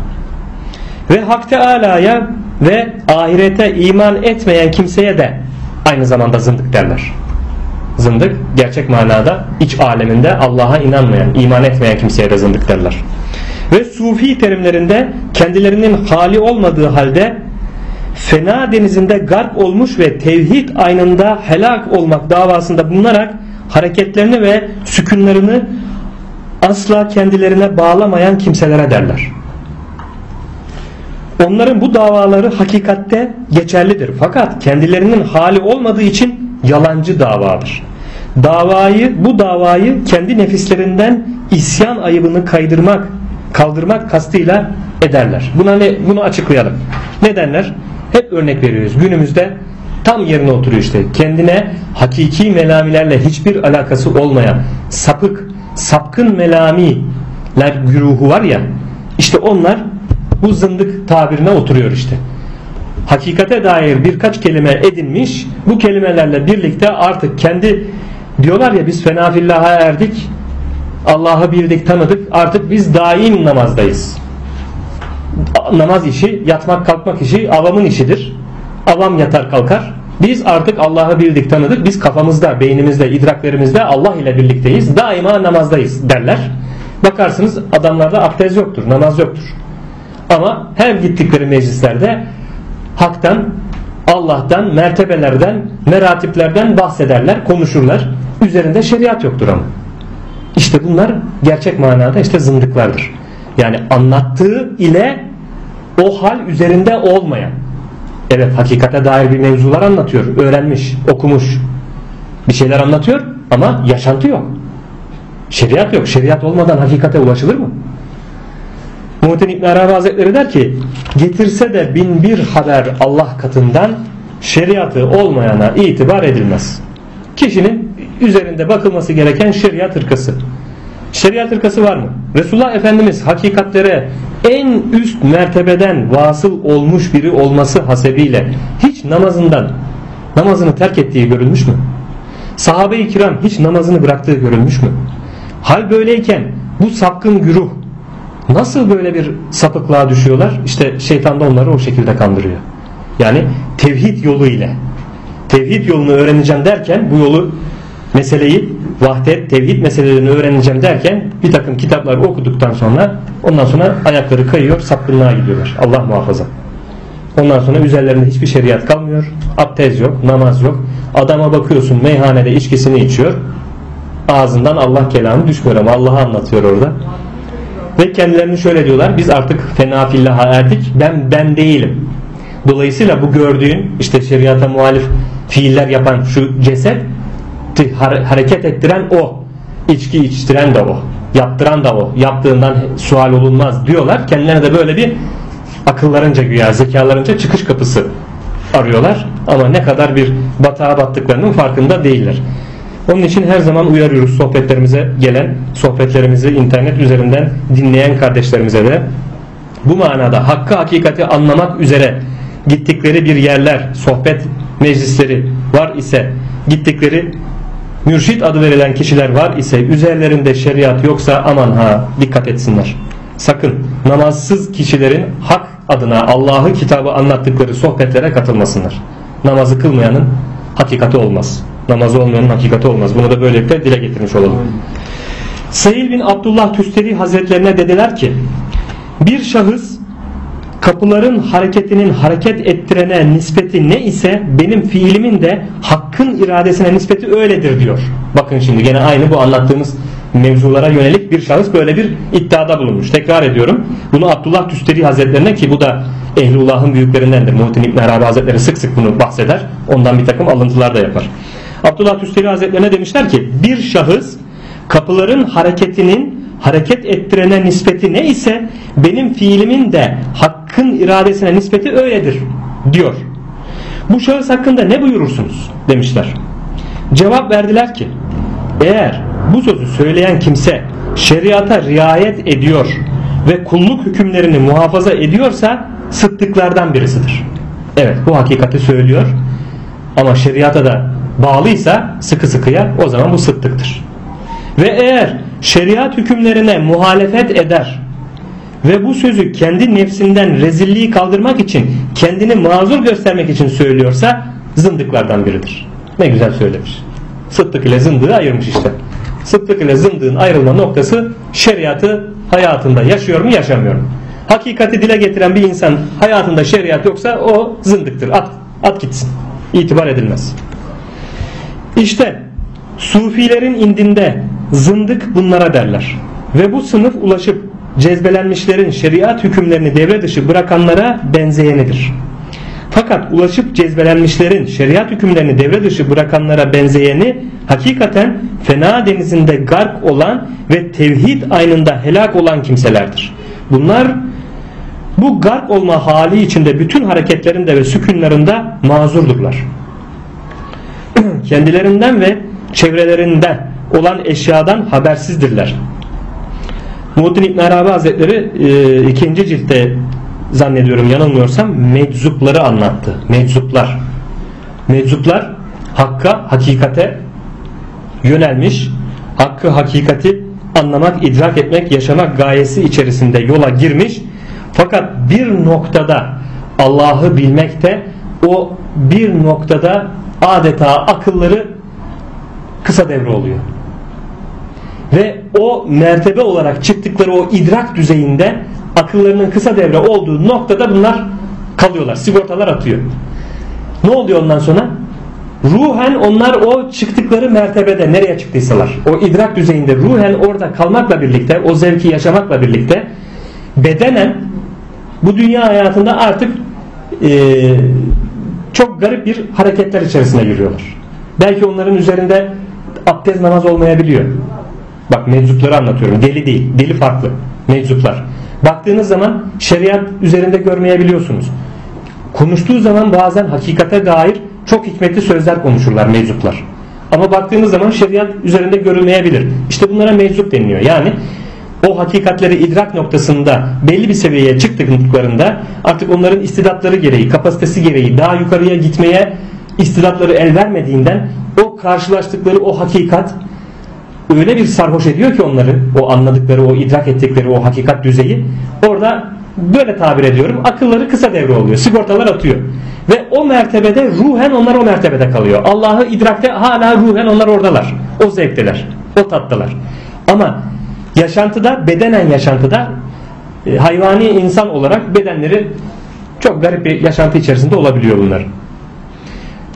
Ve Hak Teala'ya ve ahirete iman etmeyen kimseye de aynı zamanda zındık derler. Zındık gerçek manada iç aleminde Allah'a inanmayan, iman etmeyen kimseye de zındık derler. Ve sufi terimlerinde kendilerinin hali olmadığı halde fena denizinde garp olmuş ve tevhid aynında helak olmak davasında bulunarak hareketlerini ve sükunlarını asla kendilerine bağlamayan kimselere derler. Onların bu davaları hakikatte geçerlidir. Fakat kendilerinin hali olmadığı için yalancı davadır. Davayı, bu davayı kendi nefislerinden isyan ayıbını kaydırmak, kaldırmak kastıyla ederler. Buna ne, bunu açıklayalım. Nedenler? Hep örnek veriyoruz. Günümüzde tam yerine oturuyor işte. Kendine hakiki melamilerle hiçbir alakası olmayan sapık, sapkın melamiler güruhu var ya işte onlar bu zındık tabirine oturuyor işte. Hakikate dair birkaç kelime edinmiş bu kelimelerle birlikte artık kendi diyorlar ya biz fenafillaha erdik Allah'ı bildik tanıdık artık biz daim namazdayız. Namaz işi yatmak kalkmak işi avamın işidir. Avam yatar kalkar. Biz artık Allah'ı bildik tanıdık biz kafamızda beynimizde idraklerimizde Allah ile birlikteyiz. Daima namazdayız derler. Bakarsınız adamlarda abdest yoktur namaz yoktur. Ama her gittikleri meclislerde haktan, Allah'tan, mertebelerden, meratiplerden bahsederler, konuşurlar. Üzerinde şeriat yoktur ama. İşte bunlar gerçek manada işte zındıklardır. Yani anlattığı ile o hal üzerinde olmayan. Evet hakikate dair bir mevzular anlatıyor. Öğrenmiş, okumuş. Bir şeyler anlatıyor ama yaşantı yok. Şeriat yok. Şeriat olmadan hakikate ulaşılır mı? Muhittin İbn Arabi Hazretleri der ki getirse de bin bir haber Allah katından şeriatı olmayana itibar edilmez. Kişinin üzerinde bakılması gereken şeriat hırkası. Şeriat hırkası var mı? Resulullah Efendimiz hakikatlere en üst mertebeden vasıl olmuş biri olması hasebiyle hiç namazından namazını terk ettiği görülmüş mü? Sahabe-i kiram hiç namazını bıraktığı görülmüş mü? Hal böyleyken bu sapkın güruh Nasıl böyle bir sapıklığa düşüyorlar? İşte şeytan da onları o şekilde kandırıyor. Yani tevhid yolu ile. Tevhid yolunu öğreneceğim derken bu yolu meseleyi vahdet, tevhid meselelerini öğreneceğim derken bir takım kitapları okuduktan sonra ondan sonra ayakları kayıyor, sapkınlığa gidiyorlar. Allah muhafaza. Ondan sonra üzerlerinde hiçbir şeriat kalmıyor. Abdest yok, namaz yok. Adama bakıyorsun meyhanede içkisini içiyor. Ağzından Allah kelamı düşmüyor ama Allah'ı anlatıyor orada. Ve kendilerini şöyle diyorlar. Biz artık fena fillaha erdik. Ben ben değilim. Dolayısıyla bu gördüğün işte şeriata muhalif fiiller yapan şu ceset hareket ettiren o. içki içtiren de o. Yaptıran da o. Yaptığından sual olunmaz diyorlar. Kendilerine de böyle bir akıllarınca güya zekalarınca çıkış kapısı arıyorlar. Ama ne kadar bir batağa battıklarının farkında değiller. Onun için her zaman uyarıyoruz sohbetlerimize gelen, sohbetlerimizi internet üzerinden dinleyen kardeşlerimize de bu manada hakkı hakikati anlamak üzere gittikleri bir yerler, sohbet meclisleri var ise gittikleri mürşit adı verilen kişiler var ise üzerlerinde şeriat yoksa aman ha dikkat etsinler. Sakın namazsız kişilerin hak adına Allah'ı kitabı anlattıkları sohbetlere katılmasınlar. Namazı kılmayanın hakikati olmaz namazı olmayanın hakikati olmaz. Bunu da böylelikle dile getirmiş olalım. Seyyid bin Abdullah Tüsteri Hazretlerine dediler ki bir şahıs kapıların hareketinin hareket ettirene nispeti ne ise benim fiilimin de hakkın iradesine nispeti öyledir diyor. Bakın şimdi gene aynı bu anlattığımız mevzulara yönelik bir şahıs böyle bir iddiada bulunmuş. Tekrar ediyorum. Bunu Abdullah Tüsteri Hazretlerine ki bu da Ehlullah'ın büyüklerindendir. Muhittin İbn Arabi Hazretleri sık sık bunu bahseder. Ondan bir takım alıntılar da yapar. Abdullah Tüsteri Hazretlerine demişler ki bir şahıs kapıların hareketinin hareket ettirene nispeti ne ise benim fiilimin de hakkın iradesine nispeti öyledir diyor. Bu şahıs hakkında ne buyurursunuz demişler. Cevap verdiler ki eğer bu sözü söyleyen kimse şeriata riayet ediyor ve kulluk hükümlerini muhafaza ediyorsa sıddıklardan birisidir. Evet bu hakikati söylüyor ama şeriata da bağlıysa sıkı sıkıya o zaman bu sıddıktır. Ve eğer şeriat hükümlerine muhalefet eder ve bu sözü kendi nefsinden rezilliği kaldırmak için kendini mazur göstermek için söylüyorsa zındıklardan biridir. Ne güzel söylemiş. Sıddık ile zındığı ayırmış işte. Sıddık ile zındığın ayrılma noktası şeriatı hayatında yaşıyor mu yaşamıyor mu? Hakikati dile getiren bir insan hayatında şeriat yoksa o zındıktır. At, at gitsin. İtibar edilmez. İşte Sufilerin indinde zındık bunlara derler. Ve bu sınıf ulaşıp cezbelenmişlerin şeriat hükümlerini devre dışı bırakanlara benzeyenidir. Fakat ulaşıp cezbelenmişlerin şeriat hükümlerini devre dışı bırakanlara benzeyeni hakikaten fena denizinde gark olan ve tevhid aynında helak olan kimselerdir. Bunlar bu gark olma hali içinde bütün hareketlerinde ve sükunlarında mazurdurlar. Kendilerinden ve çevrelerinden olan eşyadan habersizdirler. Muhittin İbn Arabi Hazretleri e, ikinci ciltte zannediyorum yanılmıyorsam meczupları anlattı. Meczuplar. Meczuplar hakka, hakikate yönelmiş, hakkı, hakikati anlamak, idrak etmek, yaşamak gayesi içerisinde yola girmiş. Fakat bir noktada Allah'ı bilmekte o bir noktada adeta akılları kısa devre oluyor. Ve o mertebe olarak çıktıkları o idrak düzeyinde akıllarının kısa devre olduğu noktada bunlar kalıyorlar. Sigortalar atıyor. Ne oluyor ondan sonra? Ruhen onlar o çıktıkları mertebede nereye çıktıysalar o idrak düzeyinde ruhen orada kalmakla birlikte o zevki yaşamakla birlikte bedenen bu dünya hayatında artık e, çok garip bir hareketler içerisine giriyorlar. Belki onların üzerinde abdest namaz olmayabiliyor. Bak meczupları anlatıyorum. Deli değil. Deli farklı. Meczuplar. Baktığınız zaman şeriat üzerinde görmeyebiliyorsunuz. Konuştuğu zaman bazen hakikate dair çok hikmetli sözler konuşurlar meczuplar. Ama baktığınız zaman şeriat üzerinde görülmeyebilir. İşte bunlara meczup deniliyor. Yani o hakikatleri idrak noktasında belli bir seviyeye çıktıklarında artık onların istidatları gereği, kapasitesi gereği daha yukarıya gitmeye istidatları el vermediğinden o karşılaştıkları o hakikat öyle bir sarhoş ediyor ki onları o anladıkları o idrak ettikleri o hakikat düzeyi orada böyle tabir ediyorum akılları kısa devre oluyor sigortalar atıyor. Ve o mertebede ruhen onlar o mertebede kalıyor. Allah'ı idrakte hala ruhen onlar oradalar. O zevkteler o tattalar ama yaşantıda bedenen yaşantıda e, hayvani insan olarak bedenleri çok garip bir yaşantı içerisinde olabiliyor bunlar.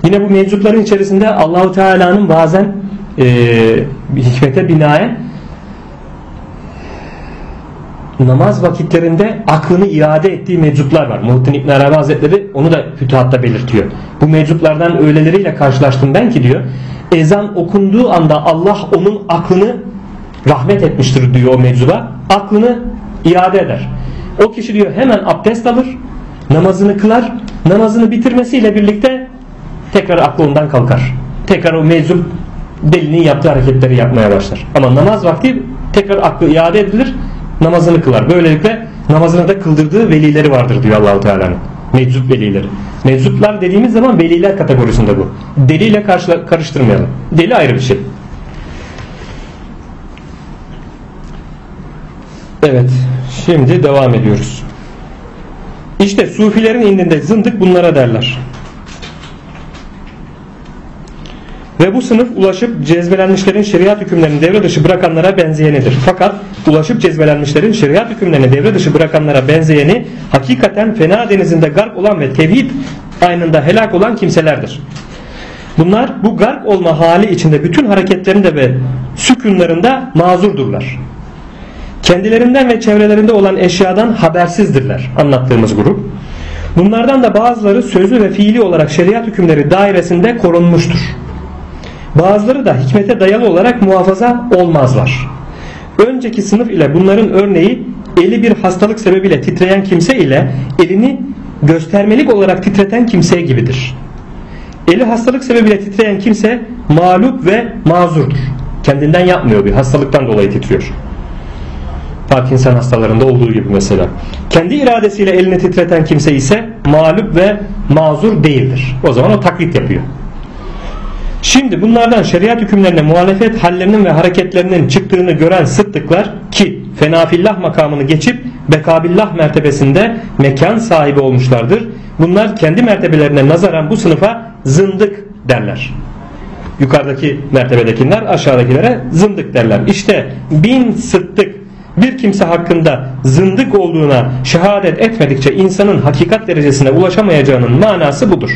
Yine bu mevcutların içerisinde Allahu Teala'nın bazen e, hikmete binaen namaz vakitlerinde aklını iade ettiği meczuplar var. Muhittin İbn Arabi Hazretleri onu da fütuhatta belirtiyor. Bu meczuplardan öyleleriyle karşılaştım ben ki diyor. Ezan okunduğu anda Allah onun aklını rahmet etmiştir diyor o meczuba. Aklını iade eder. O kişi diyor hemen abdest alır, namazını kılar, namazını bitirmesiyle birlikte tekrar aklı ondan kalkar. Tekrar o meczup delinin yaptığı hareketleri yapmaya başlar. Ama namaz vakti tekrar aklı iade edilir, namazını kılar. Böylelikle namazını da kıldırdığı velileri vardır diyor Allahu Teala'nın. Meczup velileri. Meczuplar dediğimiz zaman veliler kategorisinde bu. Deliyle karıştırmayalım. Deli ayrı bir şey. Evet. Şimdi devam ediyoruz. İşte sufilerin indinde zındık bunlara derler. Ve bu sınıf ulaşıp cezbelenmişlerin şeriat hükümlerini devre dışı bırakanlara benzeyenidir. Fakat ulaşıp cezbelenmişlerin şeriat hükümlerini devre dışı bırakanlara benzeyeni hakikaten fena denizinde gark olan ve tevhid aynında helak olan kimselerdir. Bunlar bu gark olma hali içinde bütün hareketlerinde ve sükunlarında mazurdurlar. Kendilerinden ve çevrelerinde olan eşyadan habersizdirler anlattığımız grup. Bunlardan da bazıları sözlü ve fiili olarak şeriat hükümleri dairesinde korunmuştur. Bazıları da hikmete dayalı olarak muhafaza olmazlar. Önceki sınıf ile bunların örneği eli bir hastalık sebebiyle titreyen kimse ile elini göstermelik olarak titreten kimse gibidir. Eli hastalık sebebiyle titreyen kimse mağlup ve mazurdur. Kendinden yapmıyor bir hastalıktan dolayı titriyor. Parkinson hastalarında olduğu gibi mesela. Kendi iradesiyle elini titreten kimse ise mağlup ve mazur değildir. O zaman o taklit yapıyor. Şimdi bunlardan şeriat hükümlerine muhalefet hallerinin ve hareketlerinin çıktığını gören sıddıklar ki fenafillah makamını geçip bekabillah mertebesinde mekan sahibi olmuşlardır. Bunlar kendi mertebelerine nazaran bu sınıfa zındık derler. Yukarıdaki mertebedekiler aşağıdakilere zındık derler. İşte bin sıddık bir kimse hakkında zındık olduğuna şehadet etmedikçe insanın hakikat derecesine ulaşamayacağının manası budur.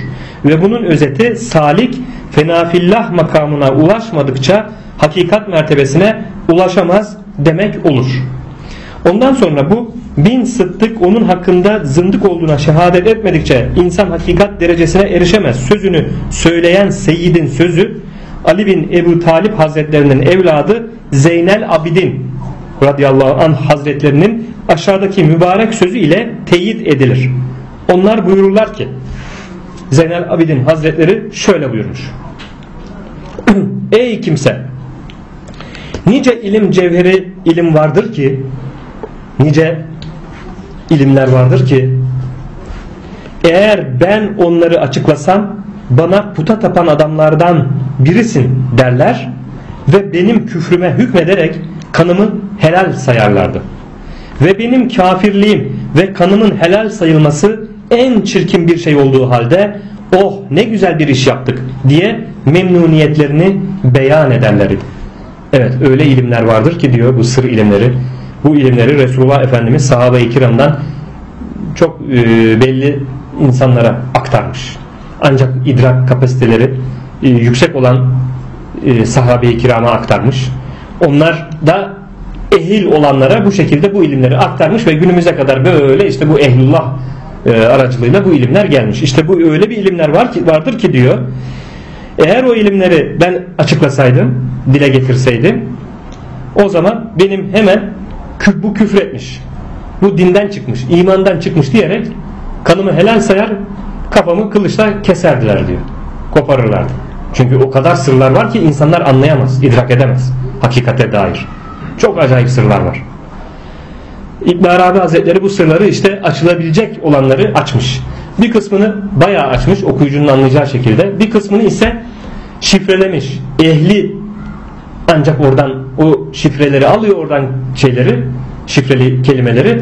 Ve bunun özeti salik fenafillah makamına ulaşmadıkça hakikat mertebesine ulaşamaz demek olur. Ondan sonra bu bin sıddık onun hakkında zındık olduğuna şehadet etmedikçe insan hakikat derecesine erişemez. Sözünü söyleyen Seyyid'in sözü Ali bin Ebu Talip Hazretlerinin evladı Zeynel Abidin radıyallahu anh hazretlerinin aşağıdaki mübarek sözü ile teyit edilir. Onlar buyururlar ki Zeynel Abidin hazretleri şöyle buyurmuş. Ey kimse nice ilim cevheri ilim vardır ki nice ilimler vardır ki eğer ben onları açıklasam bana puta tapan adamlardan birisin derler ve benim küfrüme hükmederek kanımı helal sayarlardı. Ve benim kafirliğim ve kanımın helal sayılması en çirkin bir şey olduğu halde oh ne güzel bir iş yaptık diye memnuniyetlerini beyan ederlerdi. Evet öyle ilimler vardır ki diyor bu sır ilimleri. Bu ilimleri Resulullah Efendimiz sahabe-i kiramdan çok e, belli insanlara aktarmış. Ancak idrak kapasiteleri e, yüksek olan e, sahabe-i kirama aktarmış. Onlar da ehil olanlara bu şekilde bu ilimleri aktarmış ve günümüze kadar böyle işte bu ehlullah aracılığıyla bu ilimler gelmiş. İşte bu öyle bir ilimler var ki vardır ki diyor. Eğer o ilimleri ben açıklasaydım, dile getirseydim o zaman benim hemen bu küfür etmiş. Bu dinden çıkmış, imandan çıkmış diyerek kanımı helal sayar, kafamı kılıçla keserdiler diyor. Koparırlardı. Çünkü o kadar sırlar var ki insanlar anlayamaz, idrak edemez hakikate dair. Çok acayip sırlar var. İbn Arabi Hazretleri bu sırları işte açılabilecek olanları açmış. Bir kısmını bayağı açmış okuyucunun anlayacağı şekilde. Bir kısmını ise şifrelemiş. Ehli ancak oradan o şifreleri alıyor oradan şeyleri şifreli kelimeleri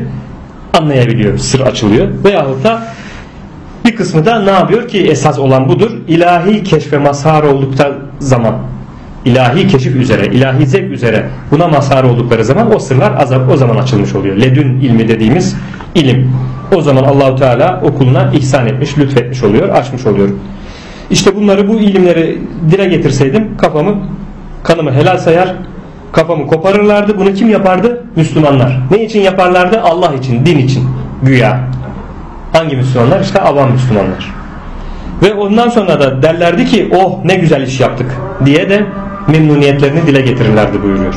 anlayabiliyor. Sır açılıyor. Veyahut da bir kısmı da ne yapıyor ki esas olan budur. İlahi keşfe mazhar oldukta zaman ilahi keşif üzere, ilahi zevk üzere buna mazhar oldukları zaman o sırlar o zaman açılmış oluyor. Ledün ilmi dediğimiz ilim. O zaman Allahu Teala okuluna ihsan etmiş, lütfetmiş oluyor, açmış oluyor. İşte bunları bu ilimleri dile getirseydim kafamı kanımı helal sayar, kafamı koparırlardı. Bunu kim yapardı? Müslümanlar. Ne için yaparlardı? Allah için, din için. Güya. Hangi Müslümanlar? İşte avam Müslümanlar. Ve ondan sonra da derlerdi ki oh ne güzel iş yaptık diye de memnuniyetlerini dile getirirlerdi buyuruyor.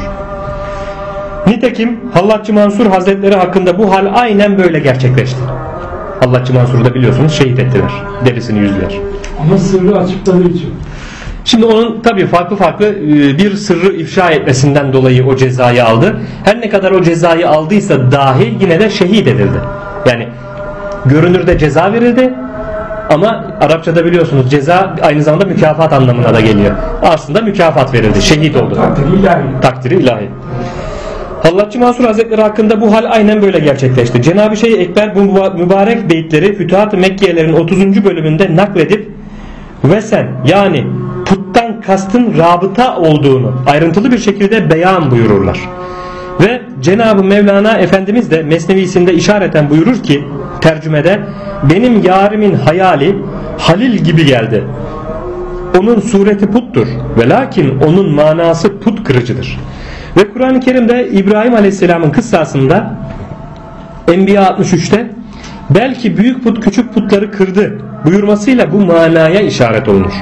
Nitekim Hallatçı Mansur Hazretleri hakkında bu hal aynen böyle gerçekleşti. Hallatçı Mansur'u da biliyorsunuz şehit ettiler. Derisini yüzdüler. Ama sırrı açıkladığı için. Şimdi onun tabi farklı farklı e, bir sırrı ifşa etmesinden dolayı o cezayı aldı. Her ne kadar o cezayı aldıysa dahi yine de şehit edildi. Yani görünürde ceza verildi ama Arapçada biliyorsunuz ceza aynı zamanda mükafat anlamına da geliyor. Aslında mükafat verildi. Şehit oldu. Takdiri ilahi. Takdiri ilahi. Hallatçı Mansur Hazretleri hakkında bu hal aynen böyle gerçekleşti. Cenab-ı Şeyh Ekber bu mübarek beyitleri Fütuhat-ı Mekke'lerin 30. bölümünde nakledip ve sen yani puttan kastın rabıta olduğunu ayrıntılı bir şekilde beyan buyururlar. Ve Cenab-ı Mevlana Efendimiz de Mesnevisinde işareten buyurur ki tercümede benim yarimin hayali Halil gibi geldi. Onun sureti puttur ve lakin onun manası put kırıcıdır. Ve Kur'an-ı Kerim'de İbrahim Aleyhisselam'ın kıssasında Enbiya 63'te belki büyük put küçük putları kırdı buyurmasıyla bu manaya işaret olunur.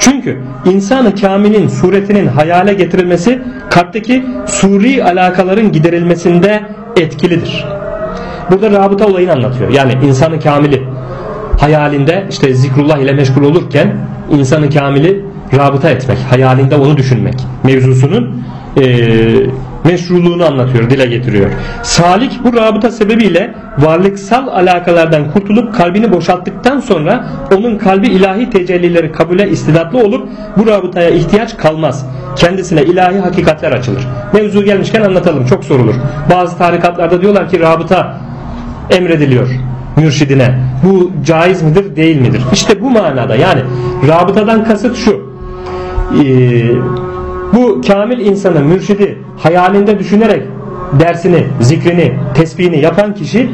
Çünkü insanı kamilin suretinin hayale getirilmesi kalpteki suri alakaların giderilmesinde etkilidir. Burada rabıta olayını anlatıyor. Yani insanı kamili hayalinde işte zikrullah ile meşgul olurken insanı kamili rabıta etmek, hayalinde onu düşünmek mevzusunun e, meşruluğunu anlatıyor, dile getiriyor. Salik bu rabıta sebebiyle varlıksal alakalardan kurtulup kalbini boşalttıktan sonra onun kalbi ilahi tecellileri kabule istidatlı olup bu rabıtaya ihtiyaç kalmaz. Kendisine ilahi hakikatler açılır. Mevzu gelmişken anlatalım çok sorulur. Bazı tarikatlarda diyorlar ki rabıta emrediliyor mürşidine. Bu caiz midir değil midir? İşte bu manada yani rabıtadan kasıt şu. Ee, bu kamil insanın mürşidi hayalinde düşünerek dersini, zikrini, tesbihini yapan kişi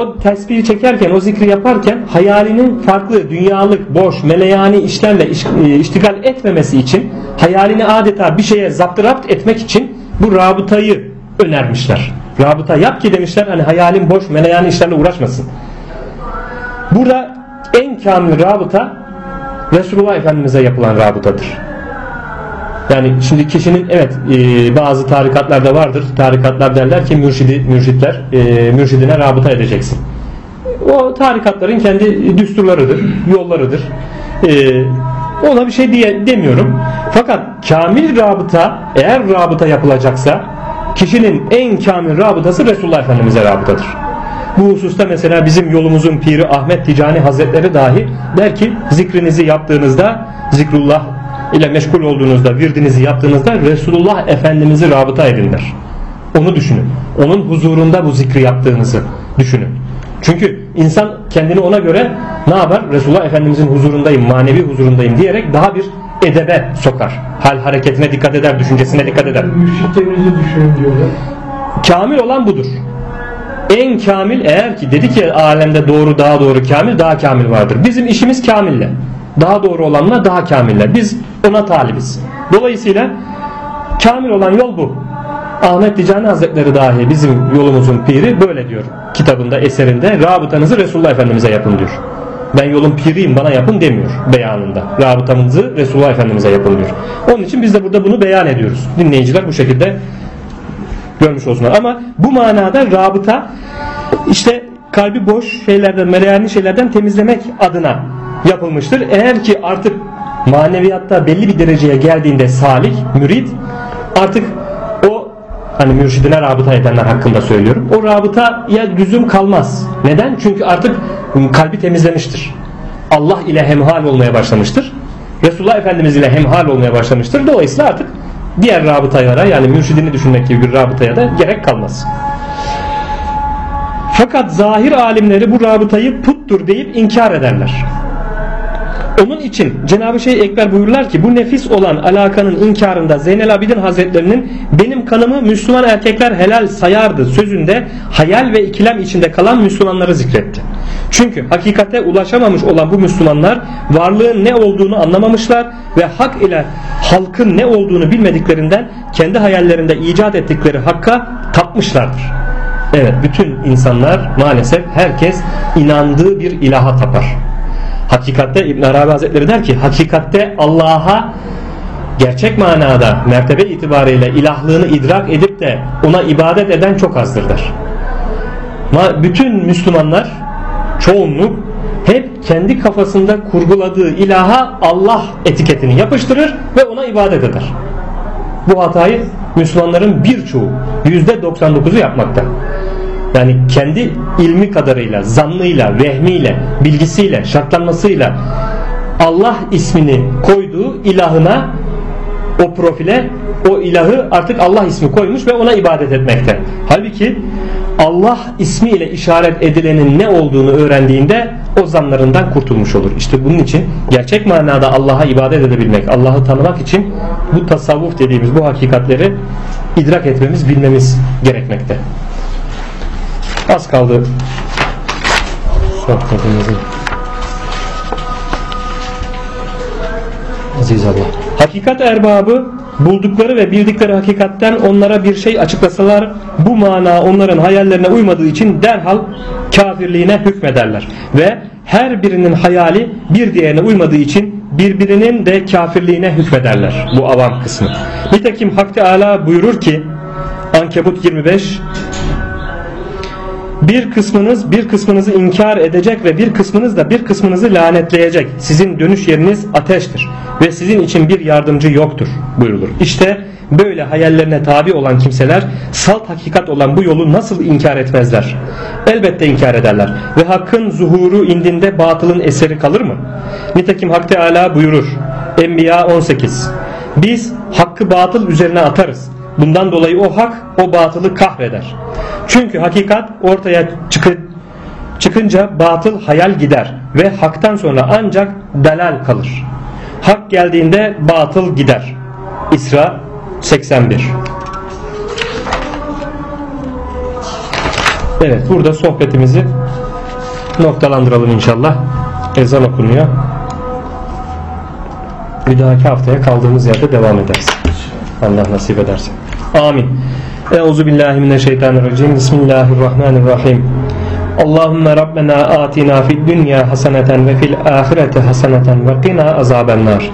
o tesbihi çekerken, o zikri yaparken hayalinin farklı, dünyalık, boş, meleyani işlerle e, iştigal etmemesi için hayalini adeta bir şeye zaptırapt etmek için bu rabıtayı önermişler. Rabıta yap ki demişler hani hayalin boş, meleyani işlerle uğraşmasın. Burada en kamil rabıta Resulullah Efendimiz'e yapılan rabıtadır. Yani şimdi kişinin evet e, bazı tarikatlarda vardır. Tarikatlar derler ki mürşidi, mürşitler e, mürşidine rabıta edeceksin. O tarikatların kendi düsturlarıdır, yollarıdır. E, ona bir şey diye demiyorum. Fakat kamil rabıta eğer rabıta yapılacaksa kişinin en kamil rabıtası Resulullah Efendimiz'e rabıtadır. Bu hususta mesela bizim yolumuzun piri Ahmet Ticani Hazretleri dahi der ki zikrinizi yaptığınızda zikrullah ile meşgul olduğunuzda virdinizi yaptığınızda Resulullah Efendimiz'i rabıta edin der. Onu düşünün. Onun huzurunda bu zikri yaptığınızı düşünün. Çünkü insan kendini ona göre ne yapar? Resulullah Efendimizin huzurundayım, manevi huzurundayım diyerek daha bir edebe sokar. Hal hareketine dikkat eder, düşüncesine dikkat eder. Mürşitlerinizi düşünün diyorlar. Kamil olan budur. En kamil eğer ki dedi ki alemde doğru daha doğru kamil daha kamil vardır. Bizim işimiz kamille. Daha doğru olanla daha kamiller. Biz ona talibiz. Dolayısıyla kamil olan yol bu. Ahmet Ticani Hazretleri dahi bizim yolumuzun piri böyle diyor. Kitabında eserinde rabıtanızı Resulullah Efendimiz'e yapın diyor. Ben yolun piriyim bana yapın demiyor beyanında. Rabıtamızı Resulullah Efendimiz'e yapın diyor. Onun için biz de burada bunu beyan ediyoruz. Dinleyiciler bu şekilde görmüş olsunlar. Ama bu manada rabıta işte kalbi boş şeylerden, meleyani şeylerden temizlemek adına yapılmıştır. Eğer ki artık maneviyatta belli bir dereceye geldiğinde salik, mürid artık o hani mürşidine rabıta edenler hakkında söylüyorum. O rabıta ya lüzum kalmaz. Neden? Çünkü artık kalbi temizlemiştir. Allah ile hemhal olmaya başlamıştır. Resulullah Efendimiz ile hemhal olmaya başlamıştır. Dolayısıyla artık diğer rabıtalara yani mürşidini düşünmek gibi bir rabıtaya da gerek kalmaz. Fakat zahir alimleri bu rabıtayı puttur deyip inkar ederler. Onun için Cenab-ı Şeyh Ekber buyururlar ki bu nefis olan alakanın inkarında Zeynel Abidin Hazretlerinin benim kanımı Müslüman erkekler helal sayardı sözünde hayal ve ikilem içinde kalan Müslümanları zikretti. Çünkü hakikate ulaşamamış olan bu Müslümanlar varlığın ne olduğunu anlamamışlar ve hak ile halkın ne olduğunu bilmediklerinden kendi hayallerinde icat ettikleri hakka tapmışlardır. Evet bütün insanlar maalesef herkes inandığı bir ilaha tapar. Hakikatte İbn Arabi Hazretleri der ki hakikatte Allah'a gerçek manada mertebe itibariyle ilahlığını idrak edip de ona ibadet eden çok azdır der. Bütün Müslümanlar çoğunluk hep kendi kafasında kurguladığı ilaha Allah etiketini yapıştırır ve ona ibadet eder. Bu hatayı Müslümanların birçoğu %99'u yapmakta. Yani kendi ilmi kadarıyla, zannıyla, vehmiyle, bilgisiyle, şartlanmasıyla Allah ismini koyduğu ilahına o profile o ilahı artık Allah ismi koymuş ve ona ibadet etmekte. Halbuki Allah ismiyle işaret edilenin ne olduğunu öğrendiğinde o zanlarından kurtulmuş olur. İşte bunun için gerçek manada Allah'a ibadet edebilmek, Allah'ı tanımak için bu tasavvuf dediğimiz bu hakikatleri idrak etmemiz, bilmemiz gerekmekte. Az kaldı sohbetimizin. Aziz Allah. Hakikat erbabı buldukları ve bildikleri hakikatten onlara bir şey açıklasalar bu mana onların hayallerine uymadığı için derhal kafirliğine hükmederler. Ve her birinin hayali bir diğerine uymadığı için birbirinin de kafirliğine hükmederler. Bu avam kısmı. Nitekim Hak Teala buyurur ki Ankebut 25 Bir kısmınız bir kısmınızı inkar edecek ve bir kısmınız da bir kısmınızı lanetleyecek. Sizin dönüş yeriniz ateştir ve sizin için bir yardımcı yoktur buyurulur. İşte böyle hayallerine tabi olan kimseler salt hakikat olan bu yolu nasıl inkar etmezler? Elbette inkar ederler ve hakkın zuhuru indinde batılın eseri kalır mı? Nitekim Hak Teala buyurur. Enbiya 18 Biz hakkı batıl üzerine atarız. Bundan dolayı o hak o batılı kahreder. Çünkü hakikat ortaya çıkı, çıkınca batıl hayal gider ve haktan sonra ancak delal kalır. Hak geldiğinde batıl gider. İsra 81 Evet burada sohbetimizi noktalandıralım inşallah. Ezan okunuyor. Bir dahaki haftaya kaldığımız yerde devam ederiz. Allah nasip ederse. Amin. Euzu billahi mineşşeytanirracim. Bismillahirrahmanirrahim. Allahümme Rabbena atina fid dünya haseneten ve fil ahireti haseneten ve qina azabennar.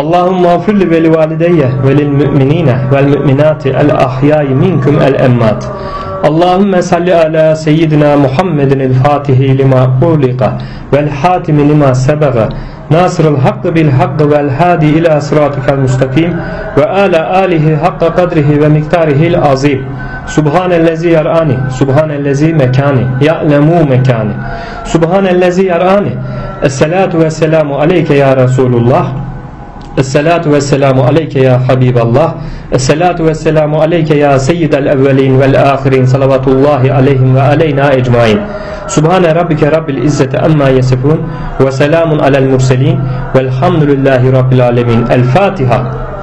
Allahümme afir li veli valideyye ve lil müminine vel müminati el ahyai minkum el emmat. Allahümme salli ala seyyidina Muhammedin el fatihi lima ulika vel hatimi lima sebaga nasırıl hakkı bil hakkı vel hadi ila sıratikel mustakim ve ala alihi hakka kadrihi ve miktarihil azim Subhanellezi yarani Subhanellezi mekani Ya'lemu mekani Subhanellezi yarani Esselatu ve selamu aleyke ya Resulullah Esselatu ve selamu aleyke ya Habiballah. Esselatu ve selamu aleyke ya Seyyidel evvelin vel ahirin Salavatullahi aleyhim ve aleyna ecmain Subhane rabbike rabbil izzeti amma yasifun Ve selamun alel murselin. Velhamdülillahi rabbil alemin. El Fatiha